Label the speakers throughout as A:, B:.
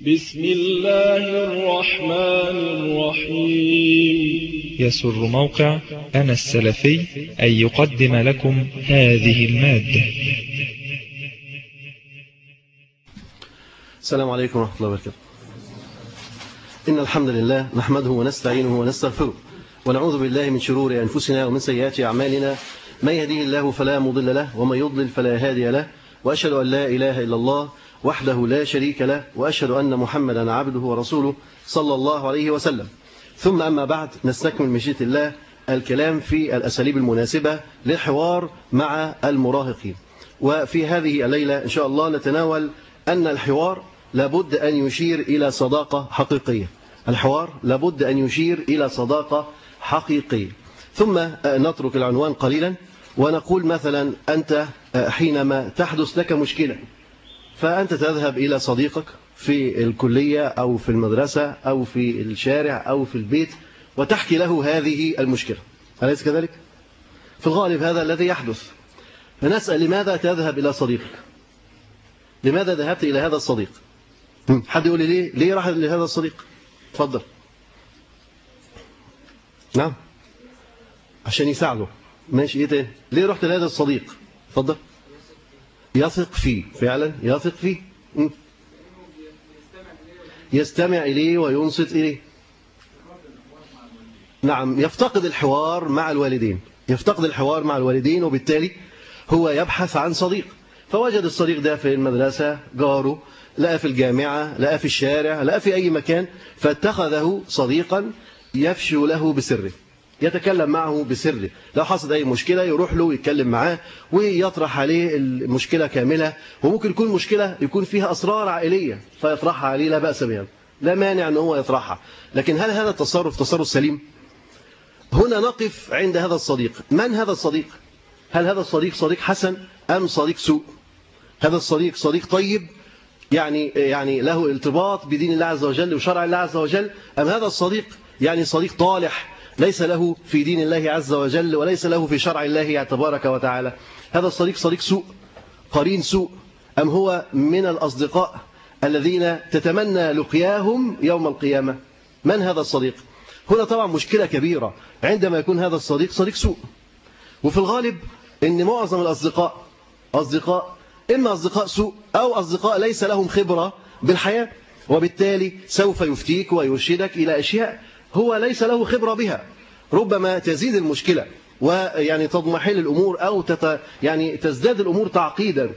A: بسم الله الرحمن الرحيم.
B: يسر موقع أنا السلفي أن يقدم لكم هذه المادة.
C: السلام عليكم ورحمة الله وبركاته. إن الحمد لله نحمده ونستعينه ونستغفره ونعوذ بالله من شرور أنفسنا ومن سيئات أعمالنا. من يهديه الله فلا مضل له ومن يضلل فلا هادي له. وأشهد أن لا إله إلا الله وحده لا شريك له وأشهد أن محمدا عبده ورسوله صلى الله عليه وسلم. ثم أما بعد نستكمل مشيئة الله الكلام في الأساليب المناسبة للحوار مع المراهقين. وفي هذه الليلة إن شاء الله نتناول أن الحوار لابد أن يشير إلى صداقة حقيقية. الحوار لابد أن يشير إلى صداقة حقيقية. ثم نترك العنوان قليلا ونقول مثلا أنت حينما تحدث لك مشكلة. فأنت تذهب إلى صديقك في الكلية أو في المدرسة أو في الشارع أو في البيت وتحكي له هذه المشكلة. أليس كذلك؟ في الغالب هذا الذي يحدث. فنسأل لماذا تذهب إلى صديقك؟ لماذا ذهبت إلى هذا الصديق؟ حد يقول لي ليه ليه راح لهذا الصديق؟ تفضل. نعم. عشان يساعده. ماشي إيه تاني؟ ليه رحت لهذا الصديق؟ تفضل. يثق فيه فعلا يثق فيه. يستمع إليه وينصت إليه. نعم يفتقد الحوار مع الوالدين. يفتقد الحوار مع الوالدين وبالتالي هو يبحث عن صديق. فوجد الصديق ده في المدرسة جاره لقى في الجامعة لقى في الشارع لقى في أي مكان فاتخذه صديقا يفشي له بسره. يتكلم معه بسره لو حصل أي مشكلة يروح له ويتكلم معاه ويطرح عليه المشكلة كاملة. وممكن يكون مشكلة يكون فيها أسرار عائلية فيطرحها عليه لا بأس بها. لا مانع أن هو يطرحها. لكن هل هذا التصرف تصرف سليم؟ هنا نقف عند هذا الصديق. من هذا الصديق؟ هل هذا الصديق صديق حسن أم صديق سوء؟ هذا الصديق صديق طيب يعني يعني له ارتباط بدين الله عز وجل وشرع الله عز وجل أم هذا الصديق يعني صديق طالح ليس له في دين الله عز وجل وليس له في شرع الله تبارك وتعالى. هذا الصديق صديق سوء قرين سوء. أم هو من الأصدقاء الذين تتمنى لقياهم يوم القيامة؟ من هذا الصديق؟ هنا طبعا مشكلة كبيرة. عندما يكون هذا الصديق صديق سوء. وفي الغالب أن معظم الأصدقاء أصدقاء إما أصدقاء سوء أو أصدقاء ليس لهم خبرة بالحياة وبالتالي سوف يفتيك ويرشدك إلى أشياء هو ليس له خبرة بها. ربما تزيد المشكلة ويعني تضمحل الأمور أو تت يعني تزداد الأمور تعقيدا.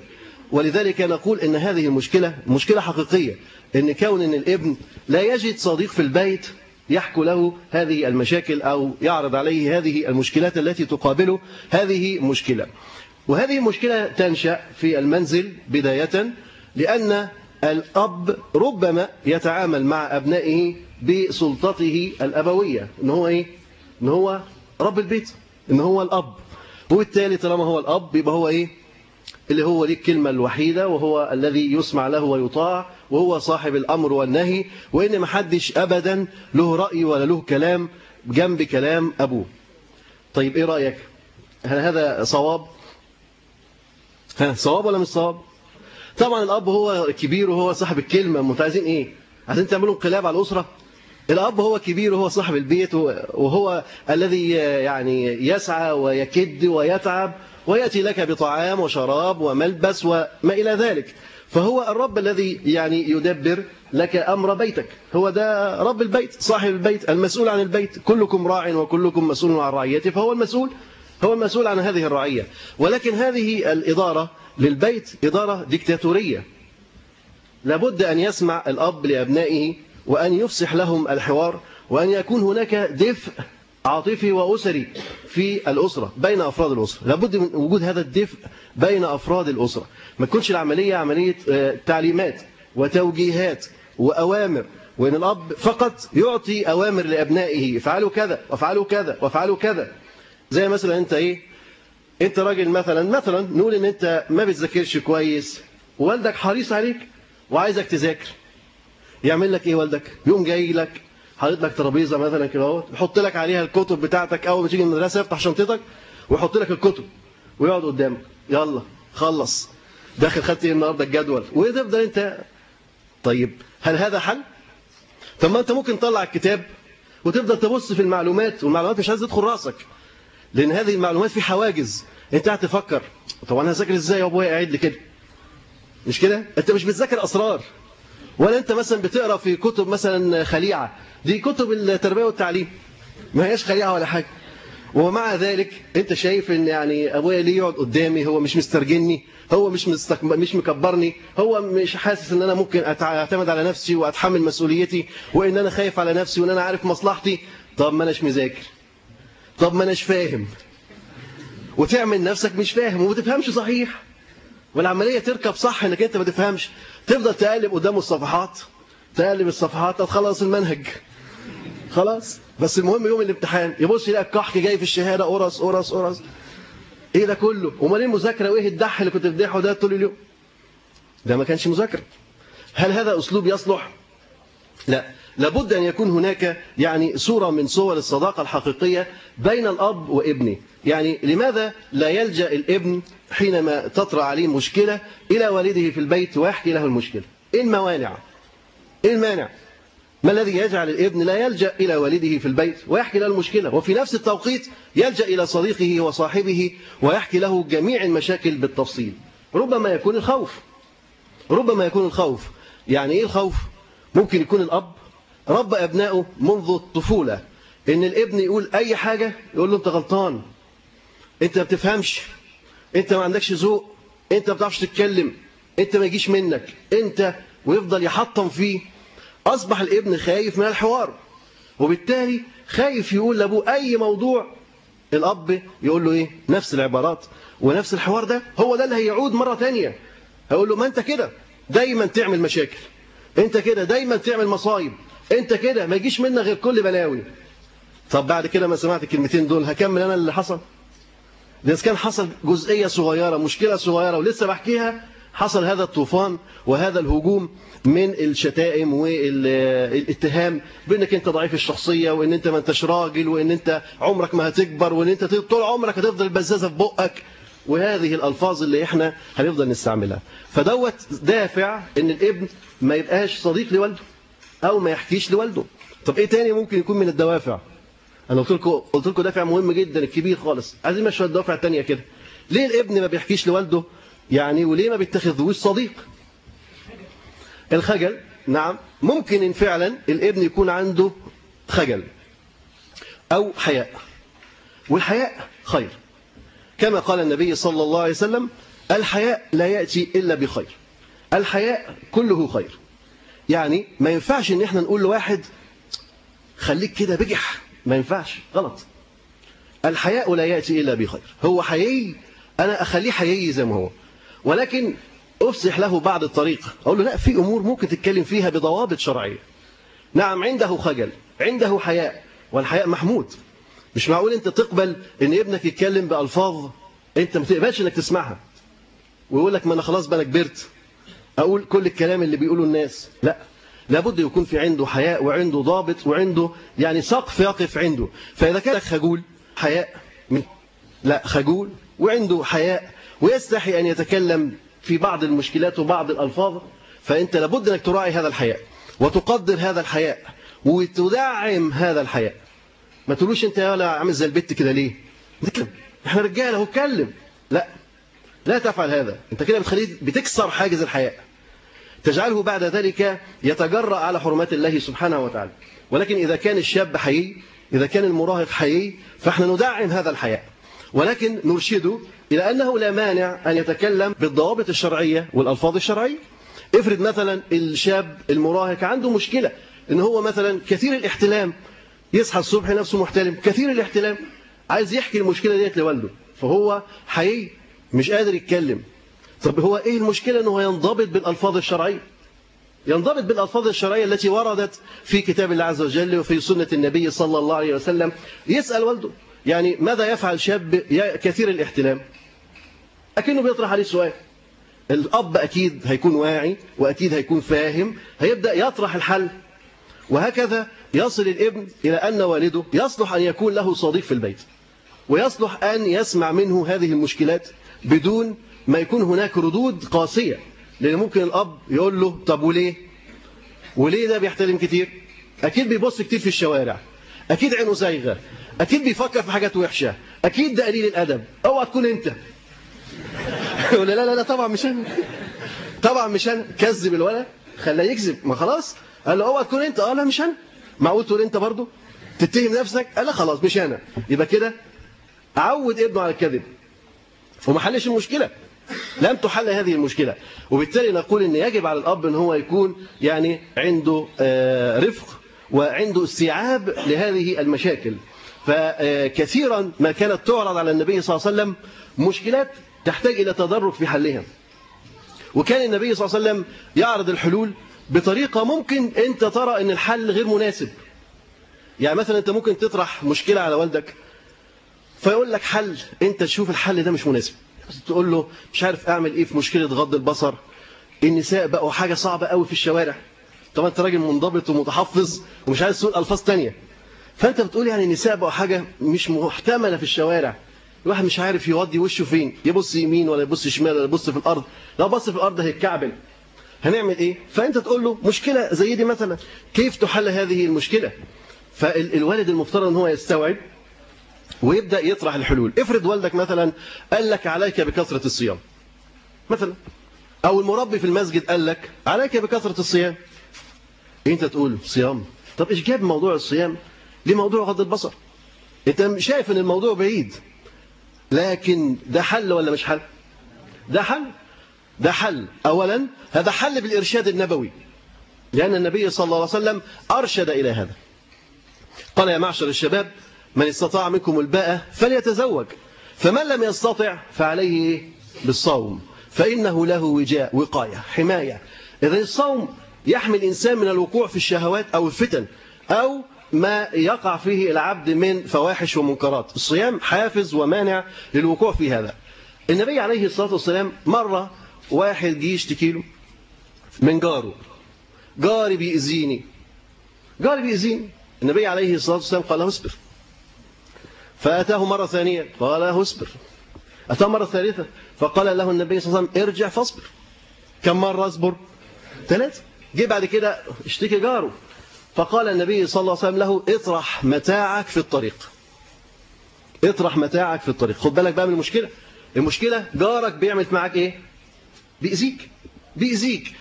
C: ولذلك نقول إن هذه المشكلة مشكلة حقيقية. إن كون إن الابن لا يجد صديق في البيت يحكي له هذه المشاكل أو يعرض عليه هذه المشكلات التي تقابله هذه مشكلة. وهذه المشكلة تنشأ في المنزل بداية لأن الأب ربما يتعامل مع أبنائه بسلطته الأبوية إن هو إيه؟ إن هو رب البيت إن هو الأب. وبالتالي طالما هو الأب يبقى هو إيه؟ اللي هو ليه الكلمة الوحيدة وهو الذي يسمع له ويطاع وهو صاحب الأمر والنهي وإن ما حدش أبدا له رأي ولا له كلام جنب كلام أبوه. طيب إيه رأيك؟ هل هذا صواب؟ ها صواب ولا مش صواب؟ طبعا الأب هو كبير وهو صاحب الكلمة. أنتوا عايزين إيه؟ عايزين تعملوا انقلاب على الأسرة؟ الأب هو كبير وهو صاحب البيت وهو الذي يعني يسعى ويكد ويتعب ويأتي لك بطعام وشراب وملبس وما إلى ذلك. فهو الرب الذي يعني يدبر لك أمر بيتك. هو ده رب البيت صاحب البيت المسؤول عن البيت. كلكم راع وكلكم مسؤول عن رعيته فهو المسؤول هو المسؤول عن هذه الرعية. ولكن هذه الإدارة للبيت إدارة ديكتاتورية. لابد أن يسمع الأب لأبنائه وأن يفسح لهم الحوار وأن يكون هناك دفء عاطفي وأسري في الأسرة بين أفراد الأسرة. لابد من وجود هذا الدفء بين أفراد الأسرة. ما تكونش العملية عملية تعليمات وتوجيهات وأوامر وإن الأب فقط يعطي أوامر لأبنائه افعلوا كذا وافعلوا كذا وافعلوا كذا. زي مثلا أنت إيه؟ أنت راجل مثلا مثلا نقول إن أنت ما بتذاكرش كويس ووالدك حريص عليك وعايزك تذاكر. يعمل لك إيه والدك؟ يوم جاي لك حاطط لك ترابيزة مثلا كده اهو يحط لك عليها الكتب بتاعتك أول ما تيجي المدرسة يفتح شنطتك ويحط لك الكتب ويقعد قدامك. يلا خلص. داخل خدت إيه النهارده؟ الجدول. وتفضل انت. طيب هل هذا حل؟ طب ما أنت ممكن تطلع الكتاب وتفضل تبص في المعلومات والمعلومات مش عايز تدخل راسك. لأن هذه المعلومات في حواجز. أنت قاعد تفكر طب أنا هذاكر إزاي يا أبويا؟ قاعد لي كده. مش كده؟ أنت مش بتذاكر أسرار. ولا أنت مثلا بتقرأ في كتب مثلا خليعة. دي كتب التربية والتعليم. ما هياش خليعة ولا حاجة. ومع ذلك أنت شايف إن يعني أبويا ليه يقعد قدامي؟ هو مش مسترجلني هو مش مستك... مش مكبرني. هو مش حاسس إن أنا ممكن أعتمد على نفسي وأتحمل مسؤوليتي. وإن أنا خايف على نفسي وإن أنا عارف مصلحتي. طب ما اناش مذاكر. طب ما أناش فاهم. وتعمل نفسك مش فاهم وما تفهمش صحيح. والعملية تركب صح إنك أنت ما تفهمش. تفضل تقلب قدام الصفحات. تقلب الصفحات تخلص المنهج. خلاص؟ بس المهم يوم الامتحان يبص يلاقي الكحك جاي في الشهادة قرص قرص قرص. إيه ده كله؟ أمال إيه المذاكرة؟ وإيه الدح اللي كنت بتدحه ده طول اليوم؟ ده ما كانش مذاكرة. هل هذا أسلوب يصلح؟ لا. لابد أن يكون هناك يعني صورة من صور الصداقة الحقيقية بين الأب وابنه. يعني لماذا لا يلجأ الابن حينما تطرأ عليه مشكلة إلى والده في البيت ويحكي له المشكلة؟ إيه الموانع؟ إيه المانع؟ ما الذي يجعل الابن لا يلجأ إلى والده في البيت ويحكي له المشكلة؟ وفي نفس التوقيت يلجأ إلى صديقه وصاحبه ويحكي له جميع المشاكل بالتفصيل. ربما يكون الخوف. ربما يكون الخوف. يعني إيه الخوف؟ ممكن يكون الأب رب أبنائه منذ الطفولة. إن الابن يقول أي حاجة يقول له أنت غلطان. أنت ما بتفهمش. أنت ما عندكش ذوق. أنت ما بتعرفش تتكلم. أنت ما يجيش منك. أنت ويفضل يحطم فيه. أصبح الابن خايف من الحوار. وبالتالي خايف يقول لأبوه أي موضوع. الأب يقول له إيه؟ نفس العبارات. ونفس الحوار ده هو ده اللي هيعود مرة تانية. هيقول له ما أنت كده دايما تعمل مشاكل. أنت كده دايما تعمل مصايب. أنت كده ما يجيش منك غير كل بلاوي. طب بعد كده ما سمعت الكلمتين دول هكمل أنا اللي حصل؟ ده كان حصل جزئية صغيرة مشكلة صغيرة ولسه بحكيها حصل هذا الطوفان وهذا الهجوم من الشتائم والاتهام بأنك أنت ضعيف الشخصية وأن أنت ما أنتش راجل وأن أنت عمرك ما هتكبر وأن أنت طول عمرك هتفضل البزازه في بقك. وهذه الألفاظ اللي إحنا هنفضل نستعملها. فدوت دافع إن الابن ما يبقاش صديق لوالده. أو ما يحكيش لوالده. طب إيه تاني ممكن يكون من الدوافع؟ أنا قلت لكم قلت لكم دافع مهم جدا الكبير خالص. عايزين شوية دوافع تانية كده. ليه الابن ما بيحكيش لوالده؟ يعني وليه ما بيتخذوش صديق؟ الخجل نعم. ممكن إن فعلا الابن يكون عنده خجل أو حياء. والحياء خير. كما قال النبي صلى الله عليه وسلم الحياء لا يأتي إلا بخير. الحياء كله خير. يعني ما ينفعش إن إحنا نقول لواحد خليك كده بجح. ما ينفعش. غلط. الحياء لا يأتي إلا بخير. هو حيي أنا أخليه حيي زي ما هو. ولكن أفسح له بعد الطريق أقول له لا في أمور ممكن تتكلم فيها بضوابط شرعية. نعم عنده خجل عنده حياء والحياء محمود. مش معقول أنت تقبل أن ابنك يتكلم بألفاظ أنت ما تقبلش أنك تسمعها. ويقول لك ما أنا خلاص بقى كبرت. أقول كل الكلام اللي بيقوله الناس. لا. لابد يكون في عنده حياء وعنده ضابط وعنده يعني سقف يقف عنده. فإذا كان خجول حياء من لا خجول وعنده حياء ويستحي أن يتكلم في بعض المشكلات وبعض الألفاظ فأنت لابد أنك تراعي هذا الحياء وتقدر هذا الحياء وتدعم هذا الحياء. ما تقولوش أنت يا عامل زي البت كده ليه؟ نتكلم. إحنا رجالة هو اتكلم. لا. لا تفعل هذا. أنت كده بتخليه بتكسر حاجز الحياء. تجعله بعد ذلك يتجرأ على حرمات الله سبحانه وتعالى. ولكن إذا كان الشاب حيي إذا كان المراهق حيي فإحنا ندعم هذا الحياء. ولكن نرشده إلى أنه لا مانع أن يتكلم بالضوابط الشرعية والألفاظ الشرعية. افرض مثلا الشاب المراهق عنده مشكلة إن هو مثلا كثير الاحتلام يصحى الصبح نفسه محتلم كثير الاحتلام عايز يحكي المشكلة ديت لوالده فهو حقيقي مش قادر يتكلم. طب هو إيه المشكلة إنه ينضبط بالألفاظ الشرعية؟ ينضبط بالألفاظ الشرعية التي وردت في كتاب الله عز وجل وفي سنة النبي صلى الله عليه وسلم. يسأل والده يعني ماذا يفعل شاب كثير الاحتلام؟ أكنه بيطرح عليه سؤال. الأب أكيد هيكون واعي وأكيد هيكون فاهم هيبدأ يطرح الحل. وهكذا يصل الابن إلى أن والده يصلح أن يكون له صديق في البيت ويصلح أن يسمع منه هذه المشكلات بدون ما يكون هناك ردود قاسية لأن ممكن الأب يقول له طب وليه؟ وليه ده بيحتلم كتير؟ أكيد بيبص كتير في الشوارع أكيد عينه زايغة أكيد بيفكر في حاجات وحشة أكيد ده قليل الأدب أوعى تكون أنت. يقول لا لا لا طبعا مش أنا. طبعا مش أنا. كذب الولد خلاه يكذب. ما خلاص. قال له أوعى تكون أنت. آه لا مش أنا. معقول تقول أنت برضه؟ تتهم نفسك؟ قال لا خلاص مش أنا. يبقى كده عود ابنه على الكذب. وما حلش المشكلة. لم تحل هذه المشكلة. وبالتالي نقول إن يجب على الأب إن هو يكون يعني عنده آه، رفق وعنده استيعاب لهذه المشاكل. فكثيرا ما كانت تعرض على النبي صلى الله عليه وسلم مشكلات تحتاج إلى تدرج في حلها. وكان النبي صلى الله عليه وسلم يعرض الحلول بطريقة ممكن أنت ترى إن الحل غير مناسب. يعني مثلا أنت ممكن تطرح مشكلة على والدك فيقول لك حل أنت تشوف الحل ده مش مناسب. تقول له مش عارف اعمل إيه في مشكلة غض البصر. النساء بقوا حاجة صعبة قوي في الشوارع. طبعا انت راجل منضبط ومتحفظ ومش عايز تقول ألفاظ تانية. فانت بتقول يعني النساء بقوا حاجة مش محتملة في الشوارع. الواحد مش عارف يودي وشه فين. يبص يمين ولا يبص شمال ولا يبص في الأرض. لو بص في الأرض هيتكعبل. هنعمل إيه؟ فانت تقول له مشكلة زي دي مثلا. كيف تحل هذه المشكلة؟ فالوالد المفترض ان هو يستوعب ويبدأ يطرح الحلول. افرض والدك مثلا قال لك عليك بكثرة الصيام. مثلا. أو المربي في المسجد قال لك عليك بكثرة الصيام. أنت تقول صيام. طب إيش جاب موضوع الصيام لموضوع غض البصر؟ أنت شايف إن الموضوع بعيد. لكن ده حل ولا مش حل؟ ده حل. ده حل. اولا هذا حل بالإرشاد النبوي. لأن النبي صلى الله عليه وسلم أرشد إلى هذا. قال يا معشر الشباب من استطاع منكم الباءة فليتزوج. فمن لم يستطع فعليه بالصوم. فإنه له وجاء وقاية حماية. إذا الصوم يحمي الإنسان من الوقوع في الشهوات أو الفتن أو ما يقع فيه العبد من فواحش ومنكرات. الصيام حافز ومانع للوقوع في هذا. النبي عليه الصلاة والسلام مرة واحد جه يشتكي له من جاره. جاري بيأذيني. جاري بيأذيني. النبي عليه الصلاة والسلام قال له اصبر. فأتاه مرة ثانية قال له اصبر. أتاه مرة ثالثة فقال له النبي صلى الله عليه وسلم ارجع فاصبر. كم مرة اصبر؟ ثلاثة. جه بعد كده اشتكي جاره. فقال النبي صلى الله عليه وسلم له اطرح متاعك في الطريق. اطرح متاعك في الطريق. خد بالك بقى من المشكلة. المشكلة جارك بيعمل معاك إيه؟ بيأذيك. بيأذيك.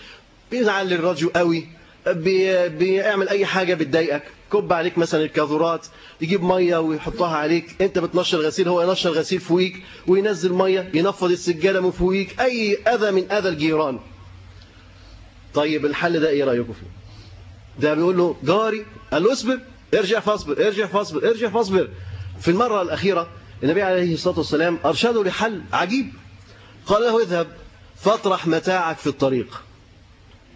C: بيزعل الرجل قوي. بي... بيعمل أي حاجة بتضايقك. كب عليك مثلا الكاذورات يجيب مية ويحطها عليك. أنت بتنشر غسيل هو ينشر غسيل فوقيك وينزل مية ينفض السجادة من فوقيك. أي أذى من أذى الجيران. طيب الحل ده إيه رأيكم فيه؟ ده بيقول له جاري قال له اصبر ارجع فاصبر ارجع فاصبر ارجع فاصبر. في المرة الأخيرة النبي عليه الصلاة والسلام أرشده لحل عجيب. قال له اذهب فاطرح متاعك في الطريق.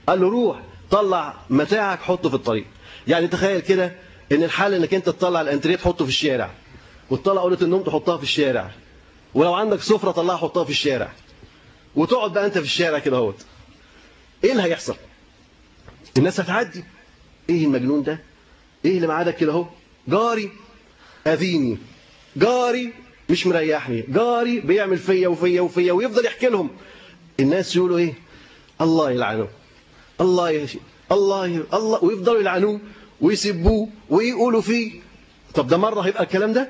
C: قال له روح طلع متاعك حطه في الطريق. يعني تخيل كده إن الحل إنك أنت تطلع الأنتريه تحطه في الشارع وتطلع اوضه النوم تحطها في الشارع ولو عندك سفرة طلعها حطها في الشارع وتقعد بقى أنت في الشارع كده أهوت. إيه اللي هيحصل؟ الناس هتعدي. إيه المجنون ده؟ إيه اللي معادك كده أهو؟ جاري أذيني. جاري مش مريحني. جاري بيعمل فيا وفيا وفيا ويفضل يحكي لهم. الناس يقولوا إيه؟ الله يلعنه. الله يهشي الله. الله ويفضلوا يلعنوه ويسبوه ويقولوا فيه. طب ده مرة هيبقى الكلام ده؟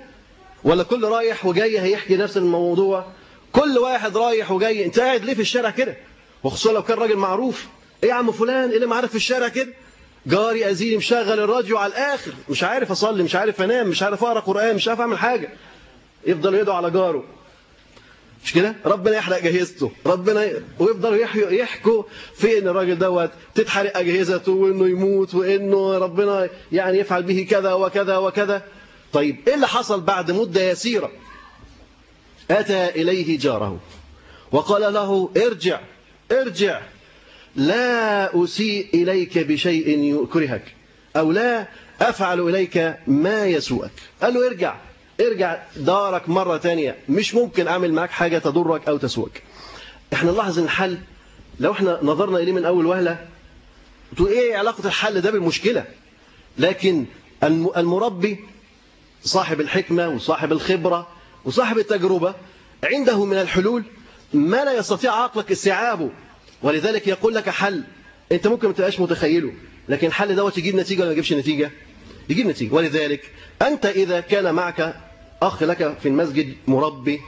C: ولا كل رايح وجاي هيحكي نفس الموضوع؟ كل واحد رايح وجاي. انت قاعد ليه في الشارع كده؟ وخصوصا لو كان راجل معروف. إيه يا عم فلان؟ إيه اللي معرف في الشارع كده؟ جاري ازيني مشغل الراديو على الآخر. مش عارف أصلي مش عارف أنام مش عارف أقرأ قرآن مش عارف أعمل حاجة. يفضل يدعو على جاره. مش كده؟ ربنا يحرق اجهزته ربنا. ويفضلوا يحكوا في إن الراجل دوت تتحرق أجهزته وإنه يموت وإنه ربنا يعني يفعل به كذا وكذا وكذا. طيب إيه اللي حصل بعد مدة يسيرة؟ أتى إليه جاره وقال له ارجع ارجع. لا أسيء إليك بشيء يكرهك أو لا أفعل إليك ما يسوءك. قال له ارجع. ارجع دارك مرة تانية. مش ممكن أعمل معاك حاجة تضرك أو تسوك إحنا نلاحظ إن الحل لو إحنا نظرنا إليه من أول وهلة تقول إيه علاقة الحل ده بالمشكلة؟ لكن المربي صاحب الحكمة وصاحب الخبرة وصاحب التجربة عنده من الحلول ما لا يستطيع عقلك استيعابه. ولذلك يقول لك حل. أنت ممكن ما تبقاش متخيله لكن الحل دوت يجيب نتيجة ولا ما يجيبش نتيجة؟ يجيب نتيجة. ولذلك أنت إذا كان معك أخ لك في المسجد مربي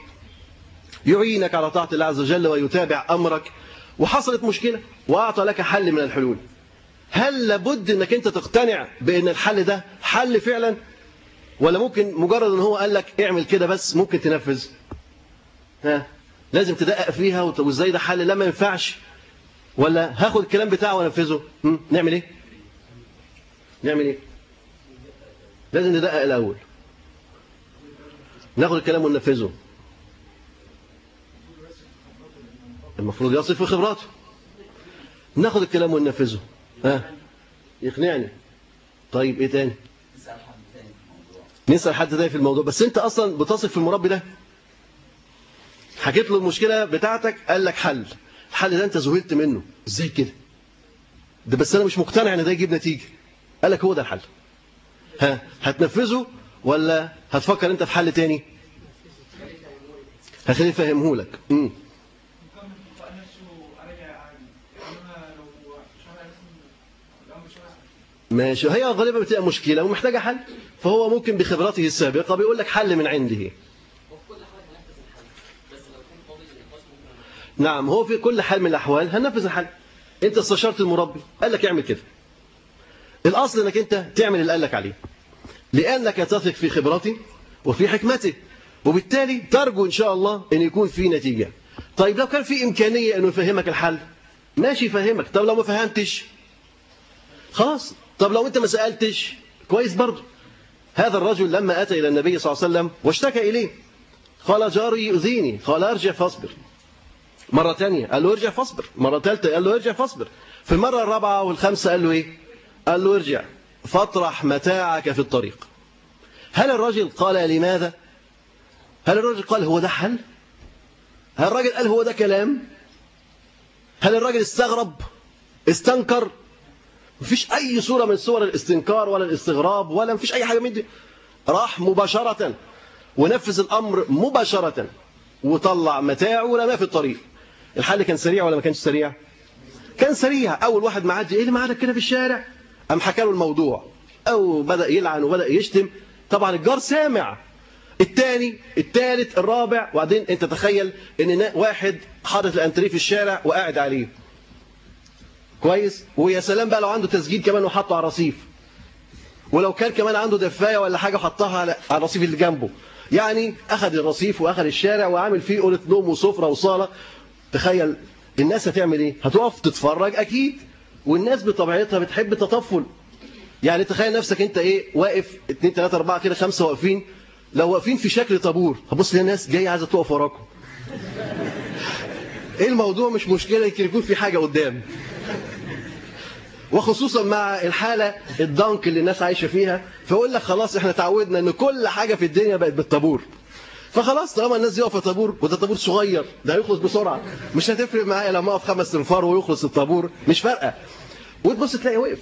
C: يعينك على طاعة الله عز وجل ويتابع أمرك وحصلت مشكلة وأعطى لك حل من الحلول. هل لابد أنك أنت تقتنع بأن الحل ده حل فعلا؟ ولا ممكن مجرد أن هو قال لك اعمل كده بس ممكن تنفذ؟ ها؟ لازم تدقق فيها وإزاي ده حل؟ لا ما ينفعش. ولا هاخد الكلام بتاعه وأنفذه. نعمل إيه؟ نعمل إيه؟ لازم ندقق الأول. ناخد الكلام وننفذه. المفروض يصل في خبراته. ناخد الكلام وننفذه. ها؟ يقنعني. طيب إيه تاني؟ نسأل حد تاني في الموضوع. بس أنت أصلا بتصف في المربي ده. حكيت له المشكلة بتاعتك قال لك حل. الحل ده أنت ذهلت منه. إزاي كده؟ ده بس أنا مش مقتنع إن ده يجيب نتيجة. قال لك هو ده الحل. ها هتنفذه ولا هتفكر انت في حل تاني؟ هخليه يفهمه لك. امم ماشي. هي غالبا بتبقى مشكلة ومحتاجة حل. فهو ممكن بخبرته السابقة بيقول لك حل من عنده. نعم هو في كل حال من الأحوال هننفذ الحل. أنت استشرت المربي قال لك اعمل كده. الأصل أنك أنت تعمل اللي قال لك عليه. لأنك تثق في خبرته وفي حكمته. وبالتالي ترجو إن شاء الله أن يكون في نتيجة. طيب لو كان في إمكانية أنه يفهمك الحل؟ ماشي يفهمك. طب لو ما فهمتش؟ خلاص. طب لو أنت ما سألتش؟ كويس برضه هذا الرجل لما أتى إلى النبي صلى الله عليه وسلم واشتكى إليه. قال جاري يؤذيني. قال أرجع فاصبر. مرة تانية قال له ارجع فاصبر. مرة ثالثة قال له ارجع فاصبر. في المرة الرابعة والخامسة قال له إيه؟ قال له ارجع فاطرح متاعك في الطريق. هل الرجل قال لماذا؟ هل الرجل قال هو ده حل؟ هل الرجل قال هو ده كلام؟ هل الرجل استغرب؟ استنكر؟ مفيش أي صورة من صور الاستنكار ولا الاستغراب ولا مفيش أي حاجة من دي. راح مباشرة ونفذ الأمر مباشرة وطلع متاعه ورماه في الطريق. الحل كان سريع ولا ما كانش سريع؟ كان سريع. أول واحد معدي إيه اللي معادك كده في الشارع؟ أم حكى له الموضوع؟ أو بدأ يلعن وبدأ يشتم. طبعا الجار سامع. الثاني الثالث الرابع. وبعدين أنت تخيل إن واحد حاطط الأنتريه في الشارع وقاعد عليه. كويس؟ ويا سلام بقى لو عنده تسجيل كمان وحطه على الرصيف. ولو كان كمان عنده دفاية ولا حاجة وحطها على الرصيف اللي جنبه. يعني أخذ الرصيف وأخذ الشارع وعامل فيه أوضة نوم وسفرة وصالة. تخيل الناس هتعمل إيه؟ هتقف تتفرج أكيد. والناس بطبيعتها بتحب التطفل يعني تخيل نفسك انت إيه واقف 2 3 4 كده خمسة واقفين. لو واقفين في شكل طابور هبص ناس جاية عايزة تقف وراكم. إيه الموضوع؟ مش مشكلة يمكن يكون في حاجة قدام. وخصوصا مع الحالة الضنك اللي الناس عايشة فيها فيقول لك خلاص إحنا تعودنا إن كل حاجة في الدنيا بقت بالطابور. فخلاص طالما الناس دي واقفة طابور وده طابور صغير ده هيخلص بسرعة. مش هتفرق معايا لما أقف خمس انفار ويخلص الطابور مش فارقة. وتبص تلاقي وقف.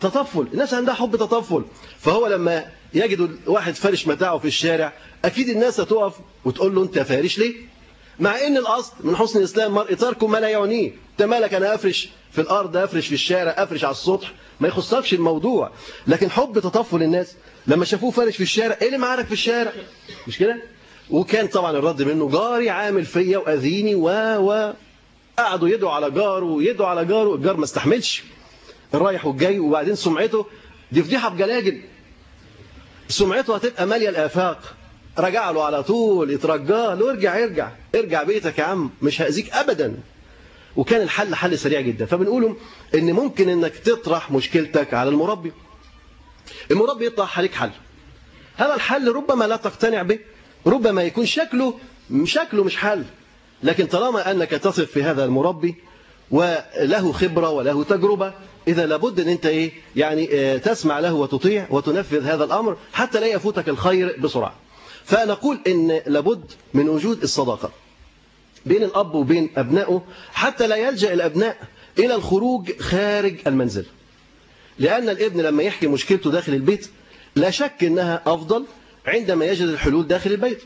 C: تطفل. الناس عندها حب تطفل. فهو لما يجد واحد فارش متاعه في الشارع أكيد الناس هتقف وتقول له أنت فارش ليه؟ مع إن الأصل من حسن إسلام المرء ترك ما لا يعنيه. أنت مالك أنا أفرش في الأرض أفرش في الشارع أفرش على السطح. ما يخصكش الموضوع. لكن حب تطفل الناس. لما شافوه فارش في الشارع إيه اللي معارك في الشارع؟ مش كده؟ وكان طبعا الرد منه جاري عامل فيا وأذيني و و قعدوا يدعوا على جاره ويدعوا على جاره الجار ما استحملش. الرايح والجاي وبعدين سمعته دي فضيحة بجلاجل. سمعته هتبقى مالية الآفاق. رجع له على طول يترجاه له ارجع ارجع. ارجع بيتك يا عم مش هأذيك ابدا. وكان الحل حل سريع جدا. فبنقول إن ممكن إنك تطرح مشكلتك على المربي. المربي يطرح عليك حل. هذا الحل ربما لا تقتنع به. ربما يكون شكله شكله مش حل. لكن طالما أنك تثق في هذا المربي وله خبرة وله تجربة إذا لابد إن أنت إيه؟ يعني تسمع له وتطيع وتنفذ هذا الأمر حتى لا يفوتك الخير بسرعة. فنقول إن لابد من وجود الصداقة بين الأب وبين أبنائه حتى لا يلجأ الأبناء إلى الخروج خارج المنزل. لأن الابن لما يحكي مشكلته داخل البيت لا شك أنها أفضل عندما يجد الحلول داخل البيت.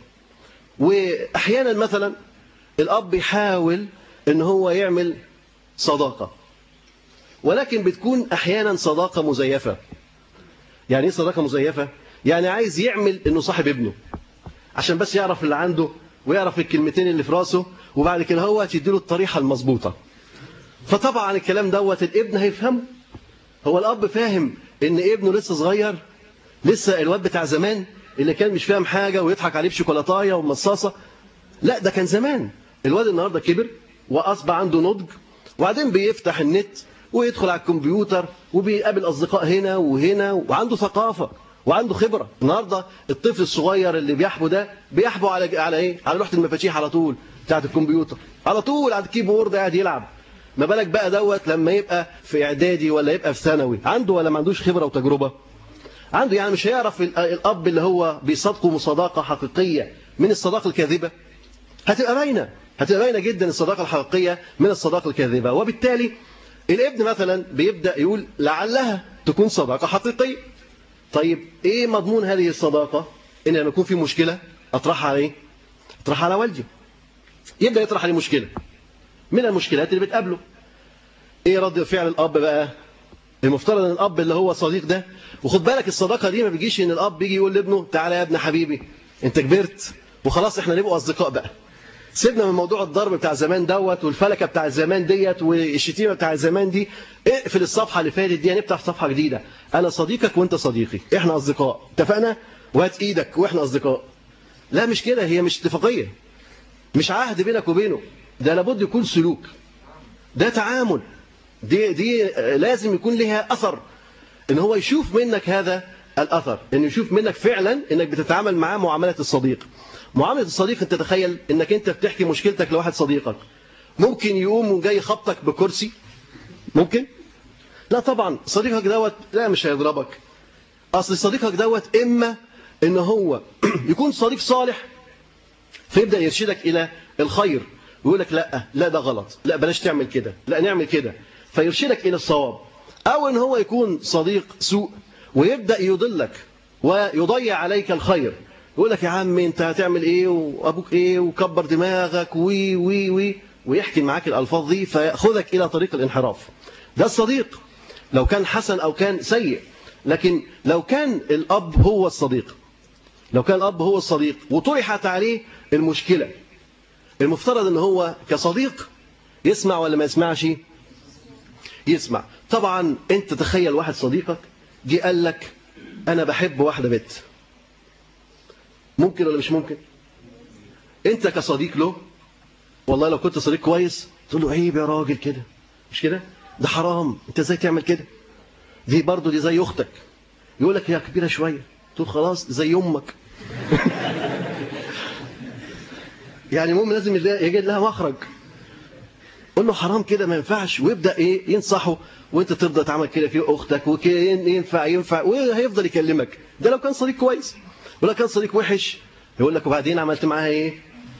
C: وأحيانا مثلا الأب يحاول أن هو يعمل صداقة. ولكن بتكون أحيانا صداقة مزيفة. يعني إيه صداقة مزيفة؟ يعني عايز يعمل إنه صاحب ابنه. عشان بس يعرف اللي عنده ويعرف الكلمتين اللي في راسه وبعد كده هو تديله الطريحة المظبوطة. فطبعا الكلام دوت الابن هيفهمه. هو الأب فاهم إن ابنه لسه صغير لسه الواد بتاع زمان اللي كان مش فاهم حاجة ويضحك عليه بشوكولاتاية ومصاصة. لا ده كان زمان. الواد النهاردة كبر وأصبح عنده نضج وبعدين بيفتح النت ويدخل على الكمبيوتر وبيقابل أصدقاء هنا وهنا وعنده ثقافة وعنده خبرة. النهاردة الطفل الصغير اللي بيحبو ده بيحبو على على إيه؟ على لوحة المفاتيح على طول بتاعت الكمبيوتر. على طول على الكيبورد قاعد يلعب. ما بالك بقى دوت لما يبقى في إعدادي ولا يبقى في ثانوي؟ عنده ولا ما عندوش خبرة وتجربة؟ عنده يعني مش هيعرف الأب اللي هو بيصادقه مصادقة حقيقية من الصداقة الكاذبة؟ هتبقى باينة. هتبقى باينة جدا الصداقة الحقيقية من الصداقة الكاذبة. وبالتالي الابن مثلا بيبدأ يقول لعلها تكون صداقة حقيقية. طيب إيه مضمون هذه الصداقة؟ إن لما يكون في مشكلة اطرحها على إيه اطرحها على والدي يبدأ يطرح عليه مشكلة. من المشكلات اللي بتقابله. إيه رد فعل الأب بقى؟ المفترض إن الأب اللي هو صديق ده وخد بالك الصداقة دي ما بيجيش إن الأب يجي يقول لابنه تعالى يا ابن حبيبي أنت كبرت وخلاص إحنا نبقوا أصدقاء بقى. سيبنا من موضوع الضرب بتاع زمان دوت والفلكة بتاع زمان ديت والشتيمة بتاع زمان دي. اقفل الصفحة اللي فاتت دي هنفتح صفحة جديدة. أنا صديقك وأنت صديقي إحنا أصدقاء. اتفقنا؟ وهات إيدك وإحنا أصدقاء. لا مش كده هي مش اتفاقية. مش عهد بينك وبينه. ده لابد يكون سلوك. ده تعامل. دي دي لازم يكون لها أثر. إن هو يشوف منك هذا الأثر. إن يشوف منك فعلا إنك بتتعامل معاه معاملة الصديق. معاملة الصديق أنت تخيل إنك أنت بتحكي مشكلتك لواحد صديقك. ممكن يقوم وجاي خبطك بكرسي. ممكن؟ لا طبعا. صديقك دوت لا مش هيضربك. أصل صديقك دوت إما إن هو يكون صديق صالح فيبدأ يرشدك إلى الخير ويقول لك لا لا ده غلط. لا بلاش تعمل كده. لا نعمل كده. فيرشدك إلى الصواب. أو إن هو يكون صديق سوء ويبدأ يضلك ويضيع عليك الخير. يقول لك يا عم أنت هتعمل إيه وأبوك إيه وكبر دماغك وي وي وي ويحكي معاك الألفاظ دي فيأخذك إلى طريق الانحراف. ده الصديق. لو كان حسن أو كان سيء. لكن لو كان الأب هو الصديق. لو كان الأب هو الصديق وطرحت عليه المشكلة. المفترض إن هو كصديق يسمع ولا ما يسمعش؟ يسمع. طبعا أنت تخيل واحد صديقك جه قال لك أنا بحب واحدة بنت. ممكن ولا مش ممكن؟ أنت كصديق له والله لو كنت صديق كويس تقول له عيب يا راجل كده. مش كده؟ ده حرام. أنت إزاي تعمل كده؟ دي برضه دي زي أختك. يقول لك هي كبيرة شوية. تقول خلاص زي أمك. يعني المهم لازم يجد لها مخرج. قول له حرام كده ما ينفعش. ويبدأ إيه؟ ينصحه. وأنت ترضى تعمل كده في أختك وينفع ينفع وهيفضل يكلمك. ده لو كان صديق كويس. ولو كان صديق وحش يقول لك وبعدين عملت معاها إيه؟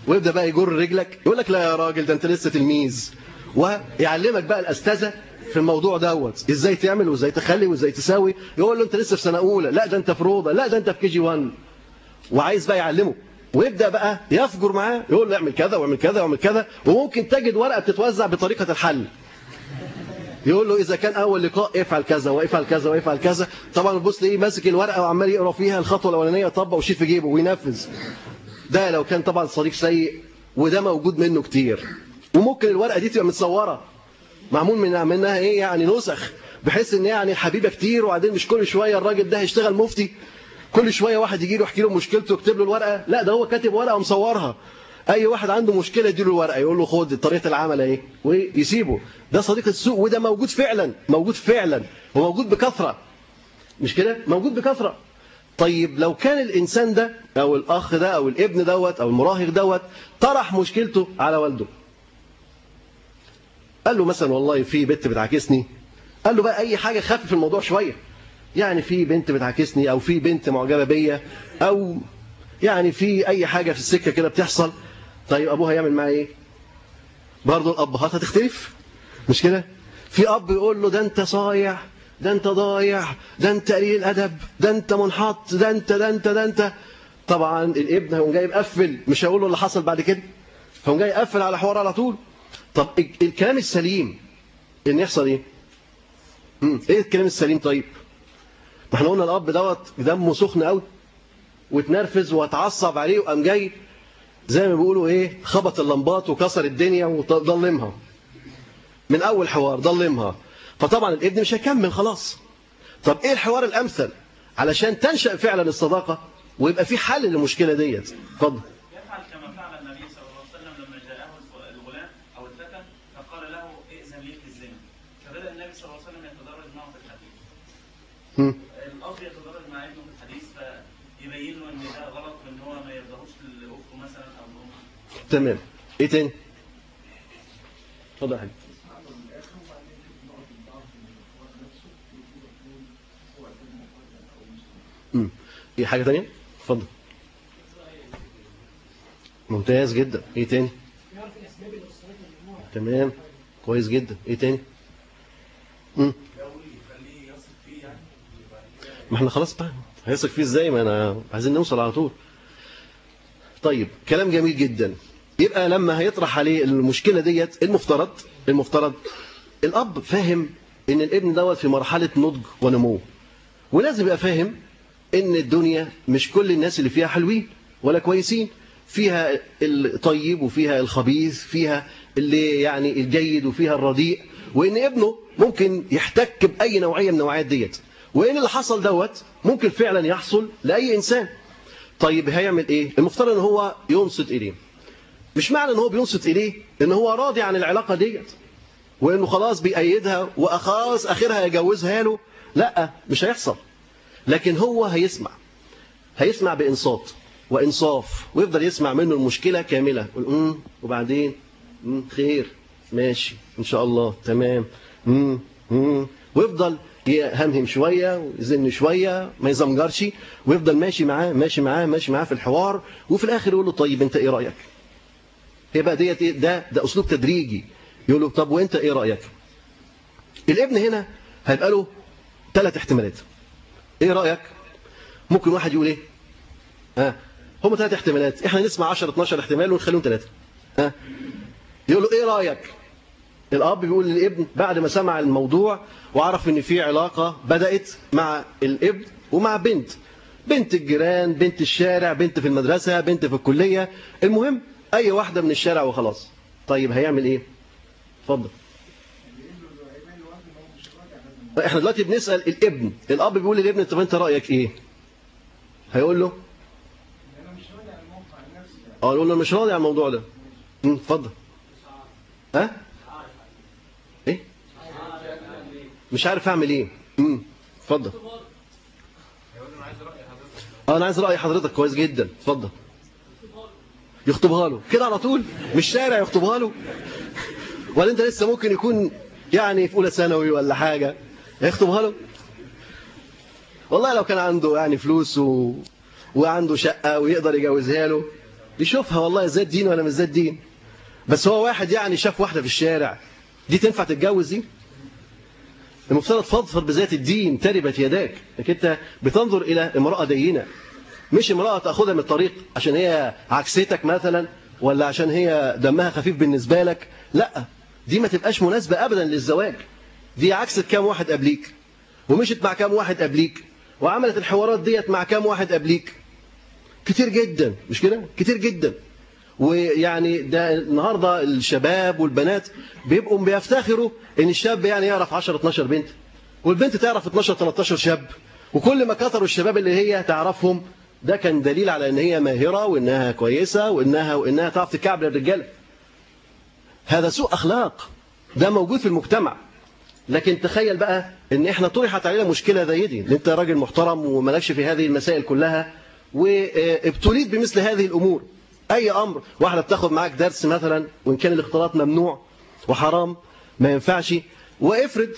C: ويبدأ بقى يجر رجلك. يقول لك لا يا راجل ده أنت لسه تلميذ. ويعلمك بقى الأستاذة في الموضوع دوت. إزاي تعمل وإزاي تخلي وإزاي تساوي. يقول له أنت لسه في سنة أولى. لا ده أنت في روضة. لا ده أنت في كي جي 1 وعايز بقى يعلمه. ويبدأ بقى يفجر معاه يقول له اعمل كذا واعمل كذا واعمل كذا وممكن تجد ورقة بتتوزع بطريقة الحل. يقول له إذا كان أول لقاء افعل كذا وافعل كذا وافعل كذا. طبعا تبص تلاقيه ماسك الورقة وعمال يقرأ فيها الخطوة الأولانية طبق وشيل في جيبه وينفذ. ده لو كان طبعا صديق سيء وده موجود منه كتير. وممكن الورقة دي تبقى متصورة. معمول منها منها إيه؟ يعني نسخ. بحيث إن يعني حبيبة كتير وبعدين مش كل شوية الراجل ده هيشتغل مفتي. كل شوية واحد يجي له يحكي له مشكلته ويكتب له الورقة. لا ده هو كاتب ورقة ومصورها. أي واحد عنده مشكلة يديله الورقة يقول له خد طريقة العمل اهي ويسيبه. ده صديق السوق وده موجود فعلا موجود فعلا وموجود بكثرة. مش كده؟ موجود بكثرة. طيب لو كان الإنسان ده أو الأخ ده أو الابن دوت أو المراهق دوت طرح مشكلته على والده. قال له مثلا والله في بنت بتعاكسني. قال له بقى أي حاجة خفف الموضوع شوية. يعني في بنت بتعاكسني أو في بنت معجبة بيا أو يعني في أي حاجة في السكة كده بتحصل طيب أبوها يعمل معاه إيه؟ برضه الابهات هتختلف؟ مش كده؟ في أب يقول له ده أنت صايع ده أنت ضايع ده أنت قليل الأدب ده أنت منحط ده أنت ده أنت ده أنت. طبعا الابن هيقوم جاي مقفل مش هيقول له اللي حصل بعد كده هيقوم جاي يقفل على حوار على طول. طب الكلام السليم إن يحصل إيه. إيه الكلام السليم طيب؟ ما إحنا قلنا الاب دوت دمه سخن قوي واتنرفز واتعصب عليه وقام جاي زي ما بيقولوا إيه خبط اللمبات وكسر الدنيا وضلمها من أول حوار ضلمها فطبعا الابن مش هيكمل خلاص. طب إيه الحوار الأمثل؟ علشان تنشأ فعلا الصداقة ويبقى في حل للمشكلة ديت. اتفضل.
D: يفعل كما فعل النبي صلى الله عليه وسلم لما جاءه الغلام أو الفتى فقال له ائذن لي في الزنا. فبدأ النبي صلى الله عليه وسلم يتدرج معه في الحديث
C: مم.
D: الاب يتدرج مع ابنه في الحديث فيبين له ان ده غلط وان هو ما يرضاهوش لاخته مثلا أو لامه
C: تمام. إيه تاني؟ اتفضل يا امم إيه حاجة تانية؟ اتفضل. ممتاز جدا. إيه تاني؟ تمام. كويس جدا. إيه تاني؟ امم ما إحنا خلاص بقى. هيثق فيه إزاي؟ ما أنا عايزين نوصل على طول. طيب كلام جميل جدا. يبقى لما هيطرح عليه المشكلة ديت المفترض المفترض الأب فاهم إن الابن دوت في مرحلة نضج ونمو. ولازم يبقى فاهم إن الدنيا مش كل الناس اللي فيها حلوين ولا كويسين. فيها الطيب وفيها الخبيث فيها اللي يعني الجيد وفيها الرديء. وإن ابنه ممكن يحتك بأي نوعية من النوعيات ديت. وإن اللي حصل دوت ممكن فعلا يحصل لأي إنسان. طيب هيعمل إيه؟ المفترض إن هو ينصت إليه. مش معنى إن هو بينصت إليه؟ إن هو راضي عن العلاقة ديت. وإنه خلاص بيأيدها وخلاص آخرها يجوزها له. لا مش هيحصل. لكن هو هيسمع. هيسمع بإنصات وإنصاف ويفضل يسمع منه المشكلة كاملة. يقول أمم وبعدين؟ مم خير. ماشي. إن شاء الله. تمام. أمم أمم. ويفضل يهمهم شوية ويزن شوية ما يزمجرش. ويفضل ماشي معاه ماشي معاه ماشي معاه في الحوار. وفي الآخر يقول له طيب أنت إيه رأيك؟ هي بقى ديت إيه؟ ده ده أسلوب تدريجي. يقول له طب وأنت إيه رأيك؟ الابن هنا هيبقى له ثلاث احتمالات. إيه رأيك؟ ممكن واحد يقول إيه؟ ها هم ثلاث احتمالات. إحنا نسمع 10 12 احتمال ونخليهم ثلاثة ها يقول له إيه رأيك؟ الأب بيقول للابن بعد ما سمع الموضوع وعرف إن في علاقة بدأت مع الابن ومع بنت. بنت الجيران بنت الشارع بنت في المدرسة بنت في الكلية. المهم أي واحدة من الشارع وخلاص. طيب هيعمل إيه؟ اتفضل. إحنا دلوقتي بنسأل الابن الأب بيقول للابن طب أنت رأيك إيه؟ هيقول له آه يقول له مش راضي عن الموضوع ده. اتفضل. ها؟ إيه؟ مش عارف أعمل إيه. اتفضل. آه أنا عايز رأي حضرتك كويس جدا. اتفضل. يخطبها له. كده على طول؟ مش شارع يخطبها له؟ ولا انت لسه ممكن يكون يعني في أولى ثانوي ولا حاجة يخطبها له؟ والله لو كان عنده يعني فلوس و... وعنده شقة ويقدر يجوزها له يشوفها والله ذات دين ولا مش ذات دين بس هو واحد يعني شاف واحدة في الشارع دي تنفع تتجوز دي؟ المفترض فاظفر بذات الدين تربت يداك. انك انت بتنظر إلى امرأة دينة. مش امرأة تأخذها من الطريق عشان هي عكستك مثلا ولا عشان هي دمها خفيف بالنسبة لك؟ لا دي ما تبقاش مناسبة أبدا للزواج. دي عكست كام واحد قبليك ومشت مع كام واحد قبليك وعملت الحوارات ديت مع كام واحد قبليك. كتير جدا مش كده؟ كتير جدا. ويعني ده النهارده الشباب والبنات بيبقوا بيفتخروا إن الشاب يعني يعرف 10 12 بنت والبنت تعرف 12 13 شاب وكل ما كثروا الشباب اللي هي تعرفهم ده كان دليل على إن هي ماهرة وإنها كويسة وإنها وإنها تعرف تكعب للرجاله هذا سوء أخلاق. ده موجود في المجتمع. لكن تخيل بقى إن إحنا طرحت علينا مشكلة زي دي. إن أنت راجل محترم ومالكش في هذه المسائل كلها وابتليت بمثل هذه الأمور. أي أمر. واحدة بتاخد معاك درس مثلا وإن كان الاختلاط ممنوع وحرام ما ينفعش. وافرض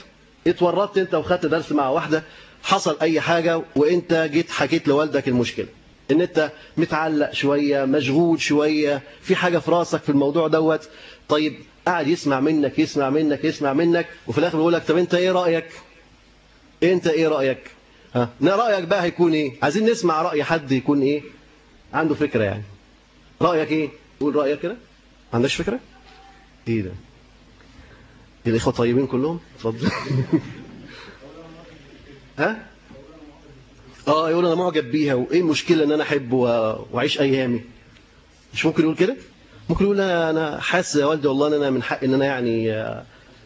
C: اتورطت أنت وخدت درس مع واحدة حصل أي حاجة وإنت جيت حكيت لوالدك المشكلة. إن إنت متعلق شوية مشغول شوية في حاجة في راسك في الموضوع دوت طيب قاعد يسمع منك يسمع منك يسمع منك وفي الآخر بيقول لك طب إنت إيه رأيك؟ إنت إيه رأيك؟ ها؟ رأيك بقى هيكون إيه؟ عايزين نسمع رأي حد يكون إيه؟ عنده فكرة يعني. رأيك إيه؟ قول رأيك كده. ما عندكش فكرة؟ إيه ده؟ الإخوة طيبين كلهم؟ اتفضل. ها؟ آه يقول أنا معجب بيها وإيه المشكلة إن أنا أحب وأعيش ايامي مش ممكن يقول كده؟ ممكن يقول أنا حاسس يا والدي والله إن أنا من حقي إن أنا يعني آه،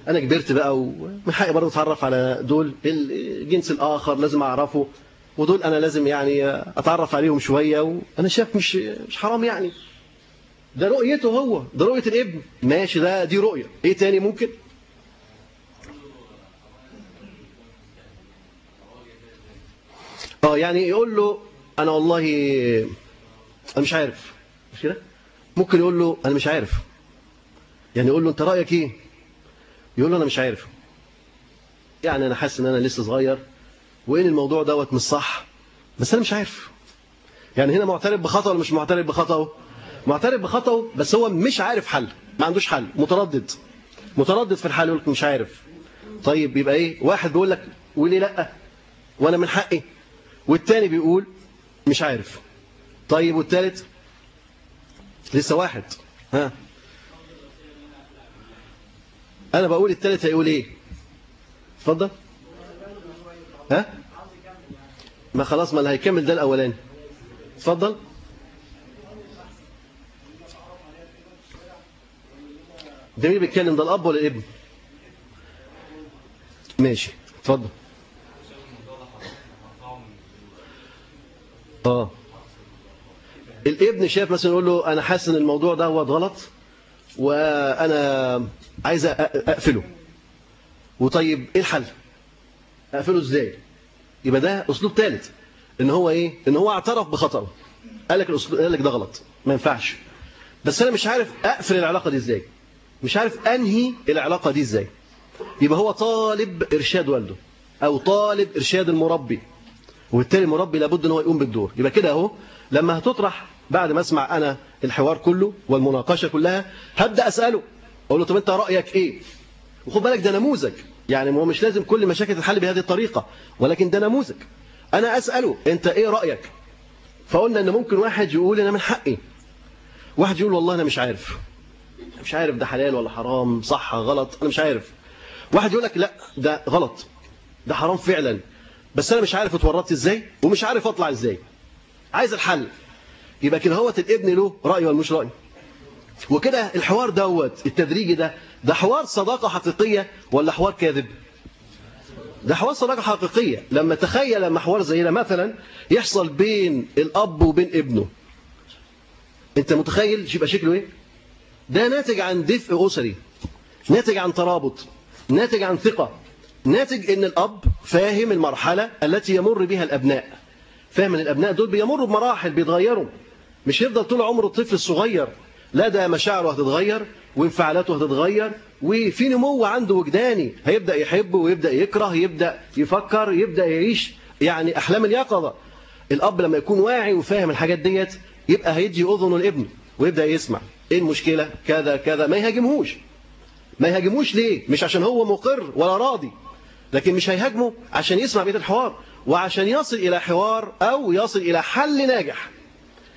C: أنا كبرت بقى ومن حقي برضه أتعرف على دول الجنس الآخر لازم أعرفه ودول أنا لازم يعني آه، أتعرف عليهم شوية وأنا شايف مش مش حرام يعني. ده رؤيته هو ده رؤية الابن. ماشي ده دي رؤية. إيه تاني ممكن؟ آه يعني يقول له أنا والله أنا مش عارف. مش كده؟ ممكن يقول له أنا مش عارف. يعني يقول له أنت رأيك إيه؟ يقول له أنا مش عارف. يعني أنا حاسس إن أنا لسه صغير وإن الموضوع دوت مش صح بس أنا مش عارف. يعني هنا معترف بخطأ ولا مش معترف بخطأه؟ معترف بخطأه بس هو مش عارف حل. ما عندوش حل. متردد. متردد في الحل يقول لك مش عارف. طيب يبقى إيه؟ واحد بيقول لك وليه لأ؟ وأنا من حقي. والتاني بيقول مش عارف. طيب والتالت؟ لسه واحد. ها؟ أنا بقول التالت هيقول إيه؟ اتفضل. ها؟ ما خلاص ما اللي هيكمل ده الأولاني. اتفضل. ده مين بيتكلم؟ ده الأب ولا الابن؟ ماشي اتفضل. آه. الابن شاف مثلا يقول له أنا حاسس إن الموضوع ده هو غلط وأنا عايز أقفله. وطيب إيه الحل؟ أقفله إزاي؟ يبقى ده أسلوب ثالث إن هو إيه؟ إن هو اعترف بخطأه. قال لك الاسلوب قال لك ده غلط. ما ينفعش. بس أنا مش عارف أقفل العلاقة دي إزاي. مش عارف أنهي العلاقة دي إزاي. يبقى هو طالب إرشاد والده أو طالب إرشاد المربي. وبالتالي المربي لابد إن هو يقوم بالدور. يبقى كده أهو. لما هتطرح بعد ما أسمع أنا الحوار كله والمناقشة كلها هبدأ أسأله. أقول له طب أنت رأيك إيه؟ وخد بالك ده نموذج. يعني هو مش لازم كل مشاكل تتحل بهذه الطريقة ولكن ده نموذج. أنا أسأله أنت إيه رأيك؟ فقلنا إن ممكن واحد يقول أنا من حقي. واحد يقول والله أنا مش عارف. مش عارف ده حلال ولا حرام صح غلط أنا مش عارف. واحد يقول لك لا ده غلط. ده حرام فعلا. بس أنا مش عارف اتورطت إزاي ومش عارف أطلع إزاي. عايز الحل. يبقى كده هوت الابن له رأي ولا مش رأي. وكده الحوار دوت التدريجي ده ده حوار صداقة حقيقية ولا حوار كاذب؟ ده حوار صداقة حقيقية. لما تخيل لما حوار زي ده مثلا يحصل بين الأب وبين ابنه. أنت متخيل؟ يبقى شكله إيه؟ ده ناتج عن دفء أسري ناتج عن ترابط ناتج عن ثقة. ناتج إن الأب فاهم المرحلة التي يمر بها الأبناء. فاهم إن الأبناء دول بيمروا بمراحل بيتغيروا. مش يفضل طول عمره الطفل الصغير لا ده مشاعره هتتغير وانفعالاته هتتغير وفي نمو عنده وجداني. هيبدأ يحب ويبدأ يكره يبدأ يفكر يبدأ يعيش يعني أحلام اليقظة. الأب لما يكون واعي وفاهم الحاجات ديت يبقى هيدي اذنه لابنه ويبدأ يسمع. إيه المشكلة؟ كذا كذا. ما يهاجمهوش. ما يهاجموش ليه؟ مش عشان هو مقر ولا راضي. لكن مش هيهاجمه عشان يسمع بيت الحوار وعشان يصل إلى حوار أو يصل إلى حل ناجح.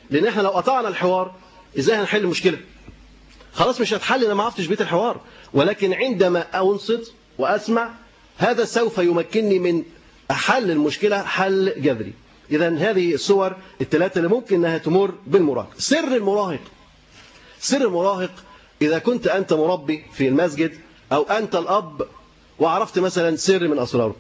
C: لأن إحنا لو قطعنا الحوار إزاي هنحل المشكلة؟ خلاص مش هتحل أنا ما عرفتش بيت الحوار. ولكن عندما أنصت وأسمع هذا سوف يمكنني من حل المشكلة حل جذري. إذا هذه الصور الثلاثة اللي ممكن أنها تمر بالمراهق. سر المراهق. سر المراهق إذا كنت أنت مربي في المسجد أو أنت الأب وعرفت مثلا سر من أسراره.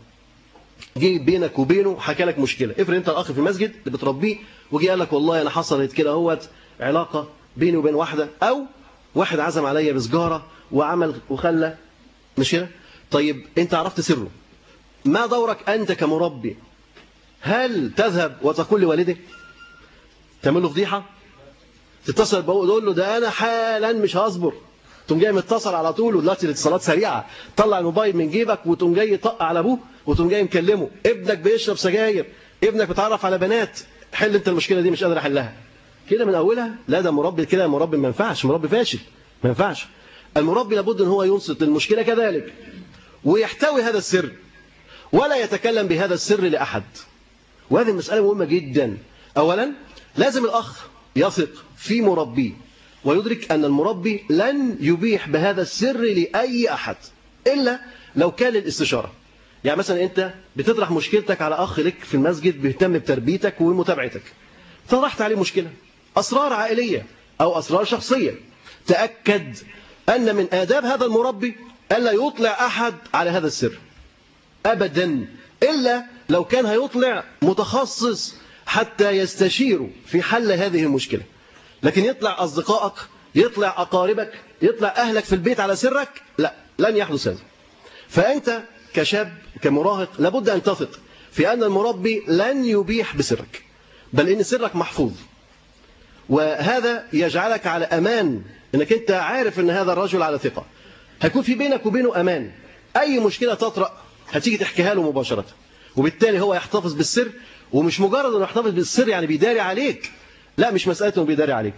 C: جه بينك وبينه حكى لك مشكلة. افرض أنت الأخ في المسجد اللي بتربيه وجي قال لك والله أنا حصلت كده أهوت علاقة بيني وبين واحدة أو واحد عزم عليا بسجارة وعمل وخلى. مش كده طيب أنت عرفت سره. ما دورك أنت كمربي؟ هل تذهب وتقول لوالدك؟ تعمل له فضيحة؟ تتصل بقول له ده أنا حالا مش هصبر. تقوم جاي متصل على طول ودلوقتي الاتصالات سريعة. طلع الموبايل من جيبك وتقوم جاي طق على أبوه وتقوم جاي مكلمه. ابنك بيشرب سجاير ابنك بيتعرف على بنات. حل انت المشكلة دي مش قادر أحلها. كده من أولها لا ده مربي كده مربي ما ينفعش مربي فاشل. ما ينفعش. المربي لابد إن هو ينصت للمشكلة كذلك ويحتوي هذا السر ولا يتكلم بهذا السر لأحد. وهذه المساله مهمة جدا. اولا لازم الأخ يثق في مربيه. ويدرك أن المربي لن يبيح بهذا السر لأي أحد إلا لو كان للاستشارة يعني مثلا أنت بتطرح مشكلتك على أخ لك في المسجد بيهتم بتربيتك ومتابعتك. طرحت عليه مشكلة. أسرار عائلية أو أسرار شخصية. تأكد أن من آداب هذا المربي ألا يطلع أحد على هذا السر. أبدا. إلا لو كان هيطلع متخصص حتى يستشيروا في حل هذه المشكلة. لكن يطلع أصدقائك يطلع أقاربك يطلع أهلك في البيت على سرك لا لن يحدث هذا. فأنت كشاب كمراهق لابد أن تثق في أن المربي لن يبيح بسرك بل إن سرك محفوظ. وهذا يجعلك على أمان أنك أنت عارف أن هذا الرجل على ثقة. هيكون في بينك وبينه أمان. أي مشكلة تطرأ هتيجي تحكيها له مباشرة. وبالتالي هو يحتفظ بالسر ومش مجرد إنه يحتفظ بالسر يعني بيداري عليك. لا مش مسألة إنه بيداري عليك.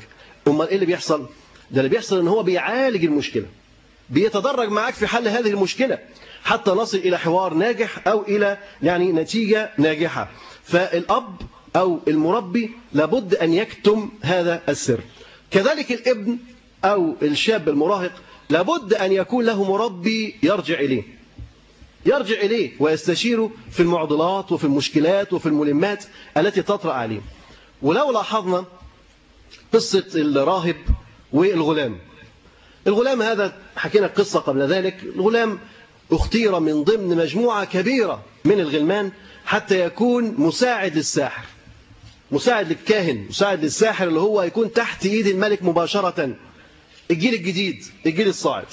C: أمال إيه اللي بيحصل؟ ده اللي بيحصل إن هو بيعالج المشكلة. بيتدرج معاك في حل هذه المشكلة حتى نصل إلى حوار ناجح أو إلى يعني نتيجة ناجحة. فالأب أو المربي لابد أن يكتم هذا السر. كذلك الابن أو الشاب المراهق لابد أن يكون له مربي يرجع إليه. يرجع إليه ويستشيره في المعضلات وفي المشكلات وفي الملمات التي تطرأ عليه. ولو لاحظنا قصة الراهب والغلام. الغلام هذا حكينا قصة قبل ذلك. الغلام اختير من ضمن مجموعة كبيرة من الغلمان حتى يكون مساعد للساحر. مساعد للكاهن مساعد للساحر اللي هو يكون تحت إيد الملك مباشرة. الجيل الجديد الجيل الصاعد.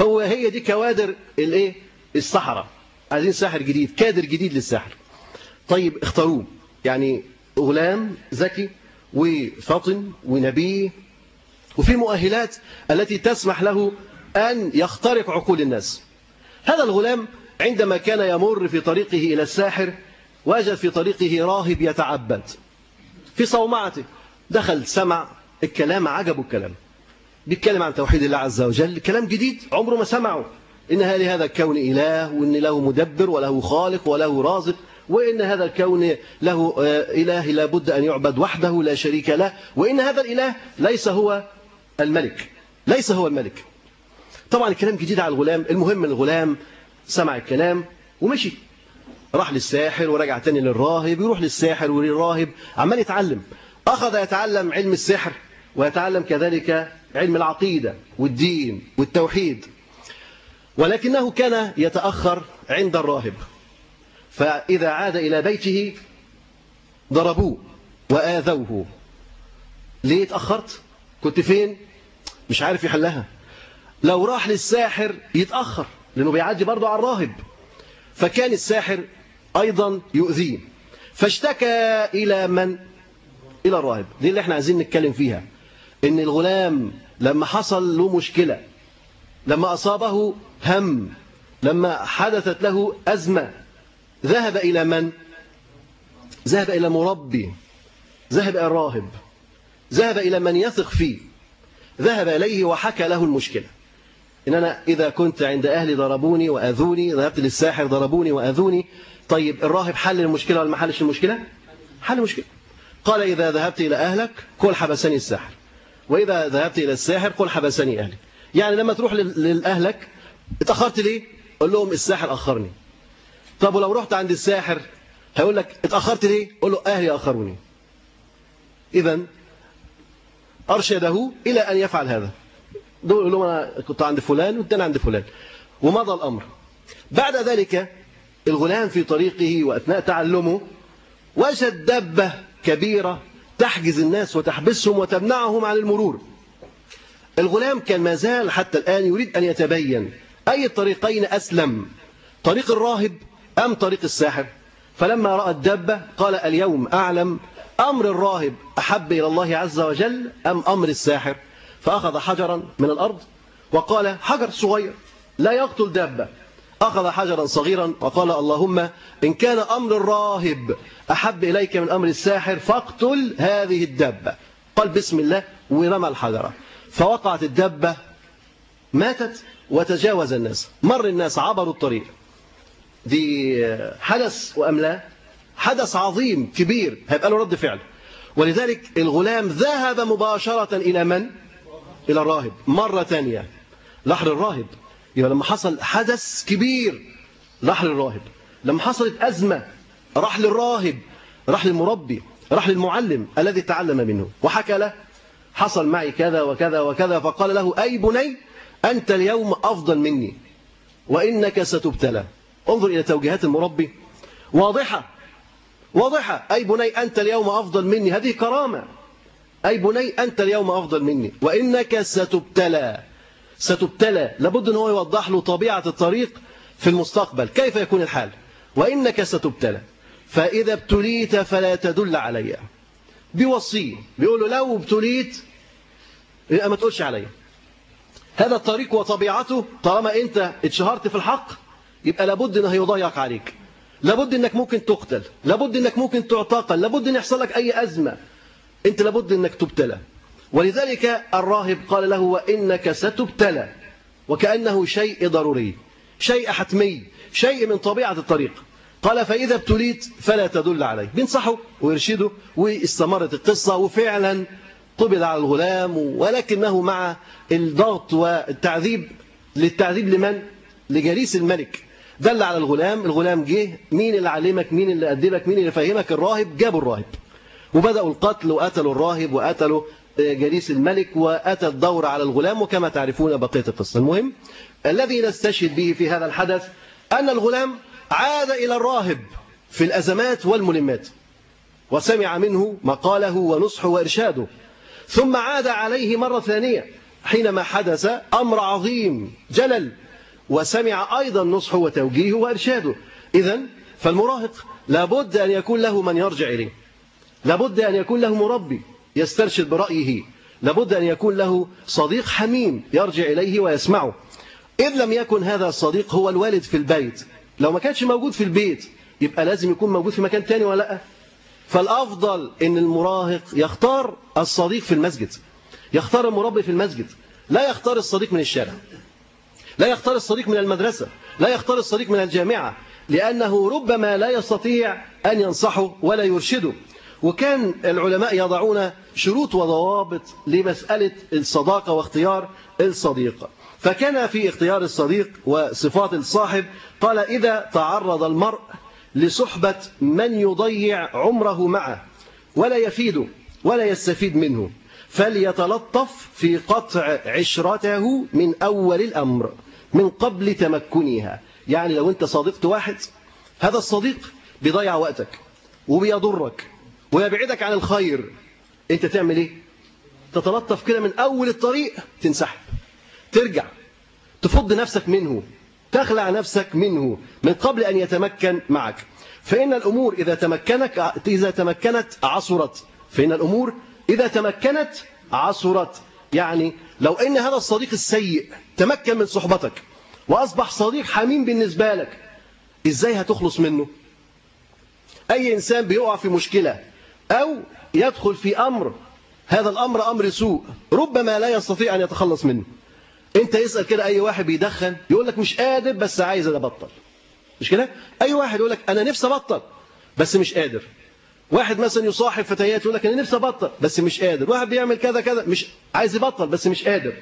C: هو هي دي كوادر الإيه؟ السحرة. عايزين ساحر جديد كادر جديد للسحر طيب اختاروه. يعني غلام ذكي وفطن ونبي وفي مؤهلات التي تسمح له أن يخترق عقول الناس. هذا الغلام عندما كان يمر في طريقه إلى الساحر وجد في طريقه راهب يتعبد. في صومعته دخل سمع الكلام عجبه الكلام. بيتكلم عن توحيد الله عز وجل كلام جديد عمره ما سمعه. إن لهذا الكون إله وإن له مدبر وله خالق وله رازق. وإن هذا الكون له إله لابد أن يعبد وحده لا شريك له وإن هذا الإله ليس هو الملك. ليس هو الملك. طبعا الكلام جديد على الغلام. المهم الغلام سمع الكلام ومشي. راح للساحر ورجع تاني للراهب يروح للساحر وللراهب عمال يتعلم. أخذ يتعلم علم السحر ويتعلم كذلك علم العقيدة والدين والتوحيد. ولكنه كان يتأخر عند الراهب. فإذا عاد إلى بيته ضربوه وآذوه. ليه اتأخرت كنت فين؟ مش عارف يحلها لو راح للساحر يتأخر لأنه بيعدي برضه على الراهب. فكان الساحر أيضا يؤذيه. فاشتكى إلى من؟ إلى الراهب. دي اللي إحنا عايزين نتكلم فيها. إن الغلام لما حصل له مشكلة لما أصابه هم لما حدثت له أزمة ذهب إلى من؟ ذهب إلى مربي. ذهب إلى الراهب ذهب إلى من يثق فيه. ذهب إليه وحكى له المشكلة. إن أنا إذا كنت عند أهلي ضربوني وأذوني ذهبت للساحر ضربوني وأذوني. طيب الراهب حل المشكلة ولا ما حلش المشكلة؟ حل المشكلة. قال إذا ذهبت إلى أهلك قل حبسني الساحر. وإذا ذهبت إلى الساحر قل حبسني أهلي. يعني لما تروح لأهلك اتأخرت ليه؟ قول لهم الساحر أخرني. طب ولو رحت عند الساحر هيقول لك اتأخرت ليه؟ قول له أهلي أخروني. إذا أرشده إلى أن يفعل هذا. دول يقول لهم أنا كنت عند فلان والتاني عند فلان. ومضى الأمر. بعد ذلك الغلام في طريقه وأثناء تعلمه وجد دبة كبيرة تحجز الناس وتحبسهم وتمنعهم عن المرور. الغلام كان ما زال حتى الآن يريد أن يتبين أي الطريقين أسلم. طريق الراهب أم طريق الساحر؟ فلما رأى الدبة قال اليوم أعلم أمر الراهب أحب إلى الله عز وجل أم أمر الساحر؟ فأخذ حجرا من الأرض وقال حجر صغير لا يقتل دابة. أخذ حجرا صغيرا وقال اللهم إن كان أمر الراهب أحب إليك من أمر الساحر فاقتل هذه الدابة. قال بسم الله ورمى الحجرة فوقعت الدابة ماتت وتجاوز الناس. مر الناس عبروا الطريق. دي حدث وأم لا؟ حدث عظيم كبير هيبقى له رد فعل. ولذلك الغلام ذهب مباشرة إلى من؟ إلى الراهب مرة ثانية. لحر الراهب. يبقى لما حصل حدث كبير راح للراهب لما حصلت أزمة راح للراهب راح للمربي راح للمعلم الذي تعلم منه. وحكى له حصل معي كذا وكذا وكذا فقال له أي بني أنت اليوم أفضل مني وإنك ستبتلى. انظر إلى توجيهات المربي. واضحة. واضحة. أي بني أنت اليوم أفضل مني؟ هذه كرامة. أي بني أنت اليوم أفضل مني. وإنك ستبتلى. ستبتلى. لابد أن هو يوضح له طبيعة الطريق في المستقبل. كيف يكون الحال؟ وإنك ستبتلى. فإذا ابتليت فلا تدل علي. بوصي. بيقول له لو ابتليت يبقى ما تقولش عليا هذا الطريق وطبيعته طالما أنت اتشهرت في الحق يبقى لابد إنه هيضيق عليك. لابد إنك ممكن تقتل. لابد إنك ممكن تعتقل. لابد إن يحصل لك أي أزمة. أنت لابد إنك تبتلى. ولذلك الراهب قال له وإنك ستبتلى. وكأنه شيء ضروري. شيء حتمي. شيء من طبيعة الطريق. قال فإذا ابتليت فلا تدل عليه. بينصحه ويرشده واستمرت القصة. وفعلا قبض على الغلام. ولكنه مع الضغط والتعذيب. للتعذيب لمن؟ لجليس الملك. دل على الغلام الغلام جه مين اللي علمك مين اللي أدبك مين اللي فهمك؟ الراهب جابوا الراهب. وبدأوا القتل وقتلوا الراهب وقتلوا جليس الملك وأتى الدور على الغلام وكما تعرفون بقية القصة. المهم الذي نستشهد به في هذا الحدث أن الغلام عاد إلى الراهب في الأزمات والملمات وسمع منه مقاله ونصحه وإرشاده. ثم عاد عليه مرة ثانية حينما حدث أمر عظيم جلل وسمع أيضا نصحه وتوجيهه وإرشاده. إذا فالمراهق لابد أن يكون له من يرجع إليه. لابد أن يكون له مربي يسترشد برأيه. لابد أن يكون له صديق حميم يرجع إليه ويسمعه. إذ لم يكن هذا الصديق هو الوالد في البيت لو ما كانش موجود في البيت يبقى لازم يكون موجود في مكان تاني ولا لأ؟ فالأفضل أن المراهق يختار الصديق في المسجد. يختار المربي في المسجد. لا يختار الصديق من الشارع. لا يختار الصديق من المدرسة لا يختار الصديق من الجامعة لأنه ربما لا يستطيع أن ينصحه ولا يرشده. وكان العلماء يضعون شروط وضوابط لمسألة الصداقة واختيار الصديق. فكان في اختيار الصديق وصفات الصاحب قال إذا تعرض المرء لصحبة من يضيع عمره معه ولا يفيده ولا يستفيد منه فليتلطف في قطع عشرته من أول الأمر. من قبل تمكنها. يعني لو أنت صديقت واحد هذا الصديق بيضيع وقتك وبيضرك ويبعدك عن الخير. أنت تعمل إيه؟ تتلطف كده من أول الطريق تنسحب ترجع تفض نفسك منه تخلع نفسك منه من قبل أن يتمكن معك. فإن الأمور إذا تمكنك إذا تمكنت عصرت. فإن الأمور إذا تمكنت عصرت. يعني لو أن هذا الصديق السيء تمكن من صحبتك وأصبح صديق حميم بالنسبة لك إزاي هتخلص منه؟ أي إنسان بيقع في مشكلة أو يدخل في أمر هذا الأمر أمر سوء ربما لا يستطيع أن يتخلص منه. أنت يسأل كده أي واحد بيدخن يقول لك مش قادر بس عايز أبطل. مش كده؟ أي واحد يقول لك أنا نفسي أبطل بس مش قادر. واحد مثلا يصاحب فتيات يقول لك أنا نفسي أبطل بس مش قادر. واحد بيعمل كذا كذا مش عايز يبطل بس مش قادر.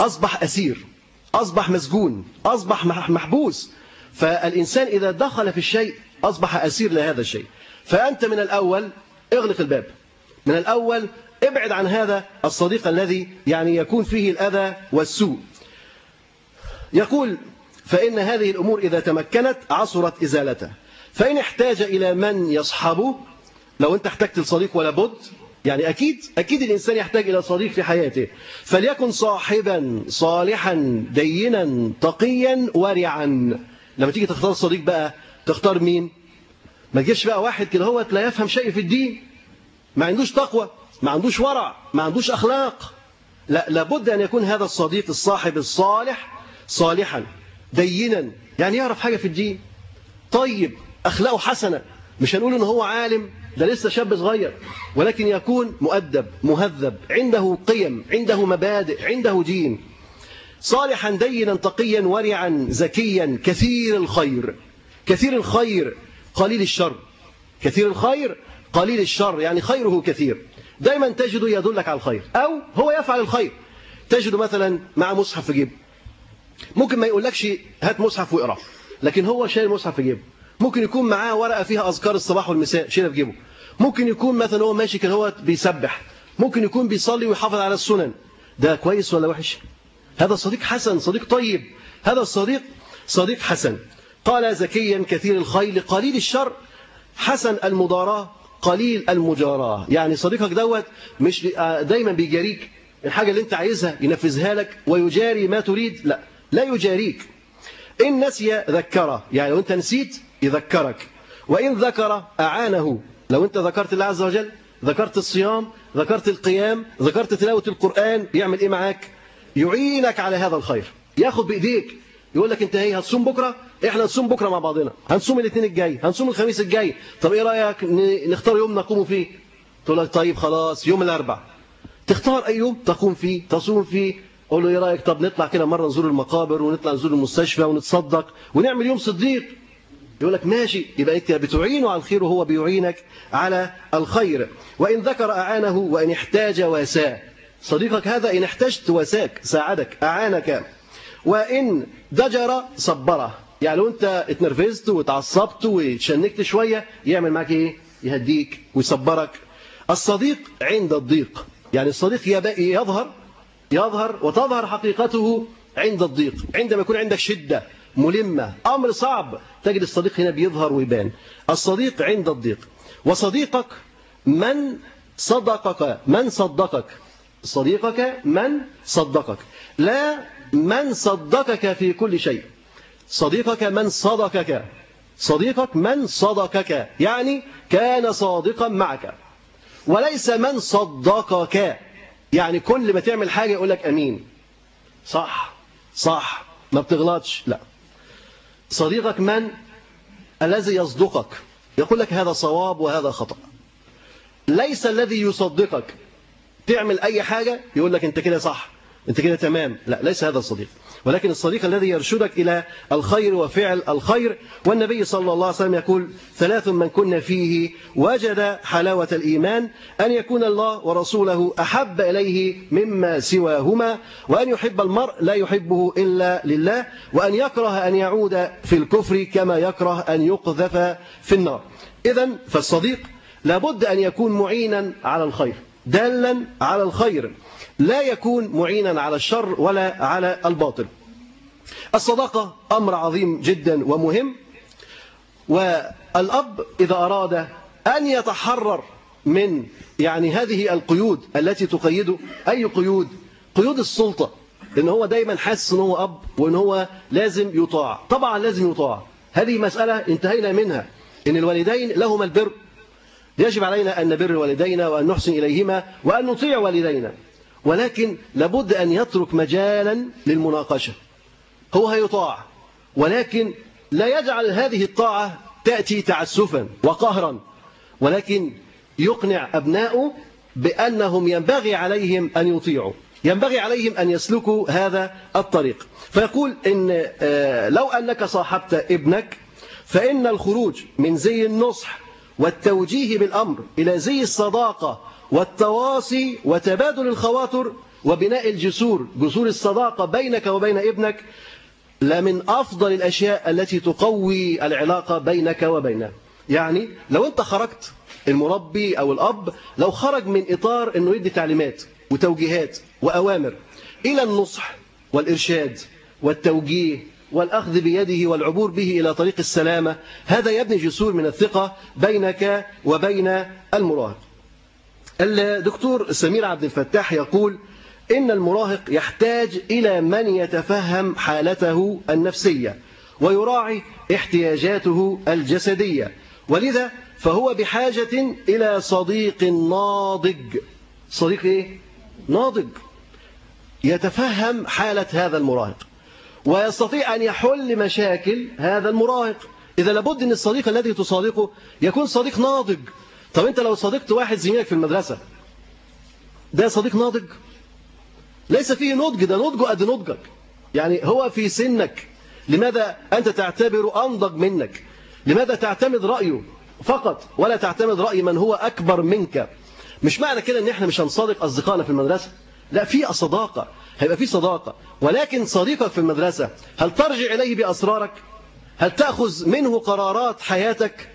C: أصبح أسير أصبح مسجون أصبح محبوس. فالإنسان إذا دخل في الشيء أصبح أسير لهذا الشيء. فأنت من الأول اغلق الباب. من الأول ابعد عن هذا الصديق الذي يعني يكون فيه الأذى والسوء. يقول فإن هذه الأمور إذا تمكنت عصرت ازالتها فإن احتاج إلى من يصحبه لو أنت احتجت لصديق ولا بد يعني أكيد أكيد الإنسان يحتاج إلى صديق في حياته. فليكن صاحبا صالحا دينا تقيا ورعا لما تيجي تختار صديق بقى تختار مين؟ ما تجيش بقى واحد كده هو لا يفهم شيء في الدين. ما عندوش تقوى ما عندوش ورع ما عندوش أخلاق. لا لابد أن يكون هذا الصديق الصاحب الصالح صالحا دينا. يعني يعرف حاجة في الدين؟ طيب أخلاقه حسنة. مش هنقول ان هو عالم. ده لسه شاب صغير ولكن يكون مؤدب مهذب عنده قيم عنده مبادئ عنده دين. صالحا دينا تقيا ورعا زكيا كثير الخير. كثير الخير قليل الشر. كثير الخير قليل الشر يعني خيره كثير. دايما تجده يدلك على الخير أو هو يفعل الخير. تجده مثلا مع مصحف في جيبه ممكن ما يقولكش هات مصحف واقرأ لكن هو شايل المصحف في جيبه ممكن يكون معاه ورقة فيها أذكار الصباح والمساء شايلها في جيبه ممكن يكون مثلا هو ماشي كده هو بيسبح. ممكن يكون بيصلي ويحافظ على السنن. ده كويس ولا وحش؟ هذا صديق حسن صديق طيب. هذا الصديق صديق حسن. قال زكيا كثير الخيل قليل الشر. حسن المضاراة قليل المجاراة يعني صديقك دوت مش دايما بيجاريك. الحاجة اللي انت عايزها ينفذها لك ويجاري ما تريد. لا لا يجاريك. إن نسي ذكره. يعني لو انت نسيت يذكرك. وإن ذكر أعانه. لو أنت ذكرت الله عز وجل ذكرت الصيام ذكرت القيام ذكرت تلاوة القرآن بيعمل إيه معاك؟ يعينك على هذا الخير. ياخد بإيديك. يقول لك انت إيه هتصوم بكرة إحنا هنصوم بكرة مع بعضنا. هنصوم الاثنين الجاي. هنصوم الخميس الجاي. طب إيه رأيك نختار يوم نقوم فيه؟ تقول لك طيب خلاص يوم الأربع. تختار أي يوم تقوم فيه تصوم فيه. قول له إيه رأيك؟ طب نطلع كده مرة نزور المقابر ونطلع نزور المستشفى ونتصدق ونعمل يوم صديق. يقول لك ماشي يبقى أنت بتعينه على الخير وهو بيعينك على الخير. وإن ذكر أعانه وإن احتاج واساه صديقك هذا إن احتجت واساك ساعدك أعانك. وإن دجر صبره. يعني لو أنت اتنرفزت واتعصبت وتشنكت شوية يعمل معاك إيه؟ يهديك ويصبرك. الصديق عند الضيق. يعني الصديق يظهر يظهر وتظهر حقيقته عند الضيق. عندما يكون عندك شدة ملمة أمر صعب. تجد الصديق هنا بيظهر ويبان. الصديق عند الضيق. وصديقك من صدقك؟ من صدقك؟ صديقك من صدقك. لا من صدقك في كل شيء. صديقك من صدقك. صديقك من صدقك. يعني كان صادقا معك. وليس من صدقك. يعني كل ما تعمل حاجة يقول لك أمين. صح صح. ما بتغلطش. لا. صديقك من الذي يصدقك؟ يقول لك هذا صواب وهذا خطأ. ليس الذي يصدقك تعمل أي حاجة يقول لك أنت كده صح أنت كده تمام. لا ليس هذا الصديق. ولكن الصديق الذي يرشدك إلى الخير وفعل الخير والنبي صلى الله عليه وسلم يقول ثلاث من كنا فيه وجد حلاوة الإيمان أن يكون الله ورسوله أحب إليه مما سواهما وأن يحب المرء لا يحبه إلا لله وأن يكره أن يعود في الكفر كما يكره أن يقذف في النار. إذا فالصديق لابد أن يكون معينا على الخير دالا على الخير. لا يكون معينا على الشر ولا على الباطل. الصداقة أمر عظيم جدا ومهم والأب إذا أراد أن يتحرر من يعني هذه القيود التي تقيده أي قيود؟ قيود السلطة لأن هو دايما حاسس أنه هو أب وأن هو لازم يطاع. طبعا لازم يطاع. هذه مسألة انتهينا منها. إن الوالدين لهما البر. يجب علينا أن نبر والدينا وأن نحسن إليهما وأن نطيع والدينا. ولكن لابد أن يترك مجالا للمناقشة. هو هيطاع ولكن لا يجعل هذه الطاعة تأتي تعسفا وقهرا. ولكن يقنع أبناؤه بأنهم ينبغي عليهم أن يطيعوا ينبغي عليهم أن يسلكوا هذا الطريق. فيقول إن لو أنك صاحبت ابنك فإن الخروج من زي النصح والتوجيه بالأمر إلى زي الصداقة والتواصي وتبادل الخواطر وبناء الجسور جسور الصداقة بينك وبين ابنك لمن أفضل الأشياء التي تقوي العلاقة بينك وبينه. يعني لو أنت خرجت المربي أو الأب لو خرج من إطار أنه يدي تعليمات وتوجيهات وأوامر إلى النصح والإرشاد والتوجيه والأخذ بيده والعبور به إلى طريق السلامة هذا يبني جسور من الثقة بينك وبين المراهق. الدكتور سمير عبد الفتاح يقول إن المراهق يحتاج إلى من يتفهم حالته النفسية ويراعي احتياجاته الجسدية. ولذا فهو بحاجة إلى صديق ناضج. صديق إيه؟ ناضج. يتفهم حالة هذا المراهق ويستطيع أن يحل مشاكل هذا المراهق. إذا لابد أن الصديق الذي تصادقه يكون صديق ناضج. طب أنت لو صديقت واحد زميلك في المدرسة ده صديق ناضج؟ ليس فيه نضج ده نضجه قد نضجك. يعني هو في سنك لماذا أنت تعتبر أنضج منك؟ لماذا تعتمد رأيه فقط ولا تعتمد رأي من هو أكبر منك؟ مش معنى كده إن إحنا مش هنصادق أصدقائنا في المدرسة؟ لا في صداقة هيبقى في صداقة. ولكن صديقك في المدرسة هل ترجع إليه بأسرارك؟ هل تأخذ منه قرارات حياتك؟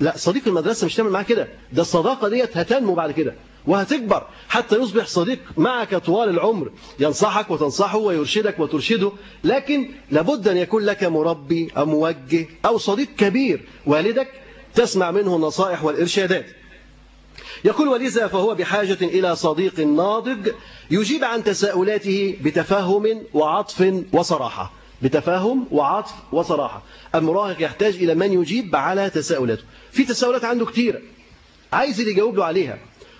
C: لا صديق المدرسة مش تعمل معاه كده. ده الصداقة ديت هتنمو بعد كده وهتكبر. حتى يصبح صديق معك طوال العمر ينصحك وتنصحه ويرشدك وترشده لكن لابد أن يكون لك مربي أو موجه أو صديق كبير والدك تسمع منه النصائح والإرشادات. يقول ولذا فهو بحاجة إلى صديق ناضج يجيب عن تساؤلاته بتفهم وعطف وصراحة. بتفاهم وعطف وصراحة. المراهق يحتاج إلى من يجيب على تساؤلاته. في تساؤلات عنده كتيرة عايز اللي يجاوب له عليها.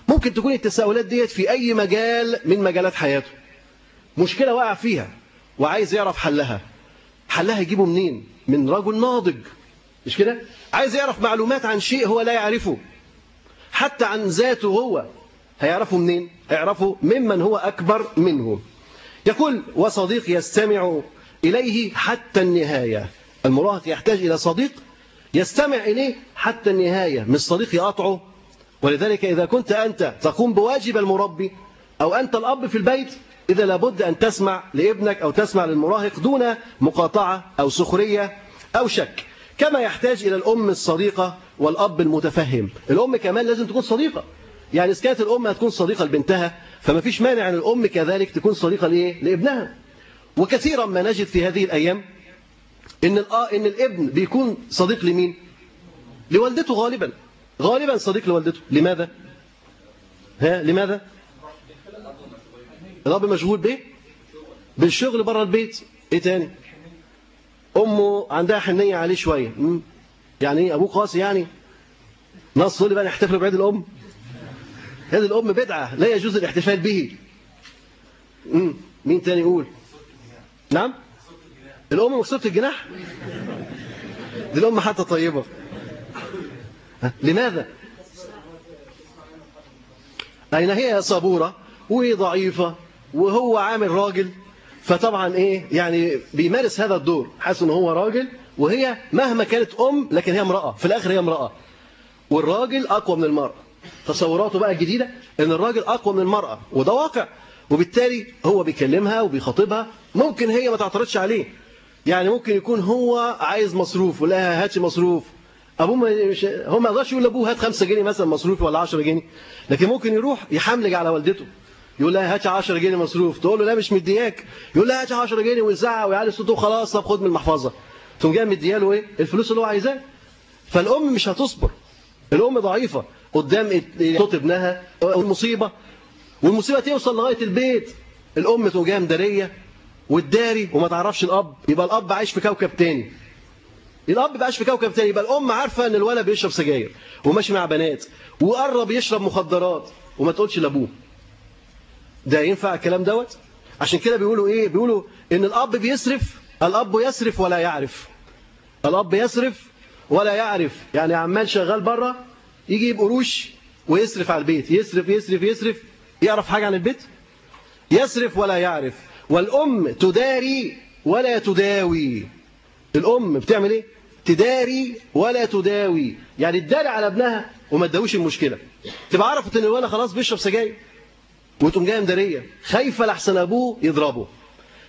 C: ممكن تكون التساؤلات ديت في أي مجال من مجالات حياته. مشكلة وقع فيها وعايز يعرف حلها. حلها يجيبه منين؟ من رجل ناضج. مش كده؟ عايز يعرف معلومات عن شيء هو لا يعرفه. حتى عن ذاته هو هيعرفه منين؟ هيعرفه ممن هو أكبر منه. يقول وصديق يستمع إليه حتى النهاية. المراهق يحتاج إلى صديق يستمع إليه حتى النهاية. مش صديق يقطعه ولذلك إذا كنت أنت تقوم بواجب المربي أو أنت الأب في البيت إذا لابد أن تسمع لابنك أو تسمع للمراهق دون مقاطعة أو سخرية أو شك. كما يحتاج إلى الأم الصديقة والأب المتفهم. الأم كمان لازم تكون صديقة. يعني إذا كانت الأم هتكون صديقة لبنتها فما فيش مانع أن الأم كذلك تكون صديقة لإيه؟ لابنها. وكثيرا ما نجد في هذه الأيام إن, إن الابن بيكون صديق لمين؟ لوالدته غالبا غالبا صديق لوالدته لماذا؟ ها لماذا؟ الأب مشغول بإيه؟ بالشغل بره البيت إيه تاني؟ أمه عندها حنية عليه شوية يعني إيه أبوه قاسي يعني ناس تقول لي بقى نحتفل بعيد الأم عيد الأم بدعة لا يجوز الاحتفال به. مين تاني يقول نعم؟ الأم مكسورة الجناح؟ دي الأم حتى طيبة. لماذا؟ أين هي صبورة وضعيفة وهو عامل راجل. فطبعا إيه؟ يعني بيمارس هذا الدور. حاسس إن هو راجل وهي مهما كانت أم لكن هي امرأة. في الآخر هي امرأة. والراجل أقوى من المرأة. تصوراته بقى الجديدة إن الراجل أقوى من المرأة. وده واقع. وبالتالي هو بيكلمها وبيخاطبها. ممكن هي ما تعترضش عليه. يعني ممكن يكون هو عايز مصروف ولا هاتش مصروف. أبوه مش هو ما يقدرش يقول لأبوه هات 5 جنيه مثلا مصروف ولا 10 جنيه. لكن ممكن يروح يحملج على والدته. يقول لها هات 10 جنيه مصروف. تقول له لا مش مدياك. يقول لها هات 10 جنيه ويزعق ويعلي صوته وخلاص طب خد من المحفظة. تقوم جاي مدياله إيه؟ الفلوس اللي هو عايزاه فالأم مش هتصبر. الأم ضعيفة. قدام صوت ابنها المصيبة. والمصيبة توصل لغاية البيت. الأم تقوم جاية مدارية والداري وما تعرفش الأب يبقى الأب عايش في كوكب تاني. الأب بقاش في كوكب تاني يبقى الأم عارفة إن الولد بيشرب سجاير وماشي مع بنات وقرب يشرب مخدرات وما تقولش لأبوه. ده ينفع الكلام دوت؟ عشان كده بيقولوا إيه؟ بيقولوا إن الأب بيسرف الأب يسرف ولا يعرف. الأب يسرف ولا يعرف. يعني عمال شغال بره يجيب قروش ويسرف على البيت. يسرف يسرف يسرف. يعرف حاجة عن البيت؟ يسرف ولا يعرف. والأم تداري ولا تداوي. الأم بتعمل إيه؟ تداري ولا تداوي. يعني تداري على ابنها وما تداويش المشكلة. تبقى عرفت إن الولد خلاص بيشرب سجاير وتقوم جاية مدارية. خايفه لحسن أبوه يضربه.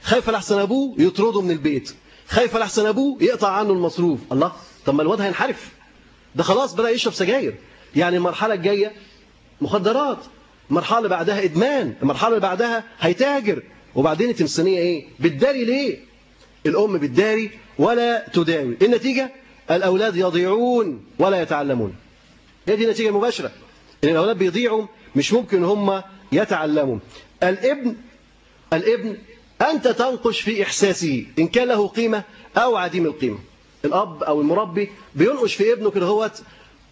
C: خايفه لحسن أبوه يطرده من البيت. خايفه لحسن أبوه يقطع عنه المصروف. الله طب ما الواد هينحرف. ده خلاص بدأ يشرب سجاير. يعني المرحلة الجاية مخدرات. المرحله اللي بعدها إدمان المرحلة اللي بعدها هيتاجر. وبعدين التمثيليه إيه؟ بتداري ليه؟ الأم بتداري ولا تداوي. النتيجة؟ الأولاد يضيعون ولا يتعلمون. هي دي النتيجة المباشرة. إن الأولاد بيضيعوا مش ممكن هم يتعلموا. الابن الابن أنت تنقش في إحساسه إن كان له قيمة أو عديم القيمة. الأب أو المربي بينقش في ابنه كده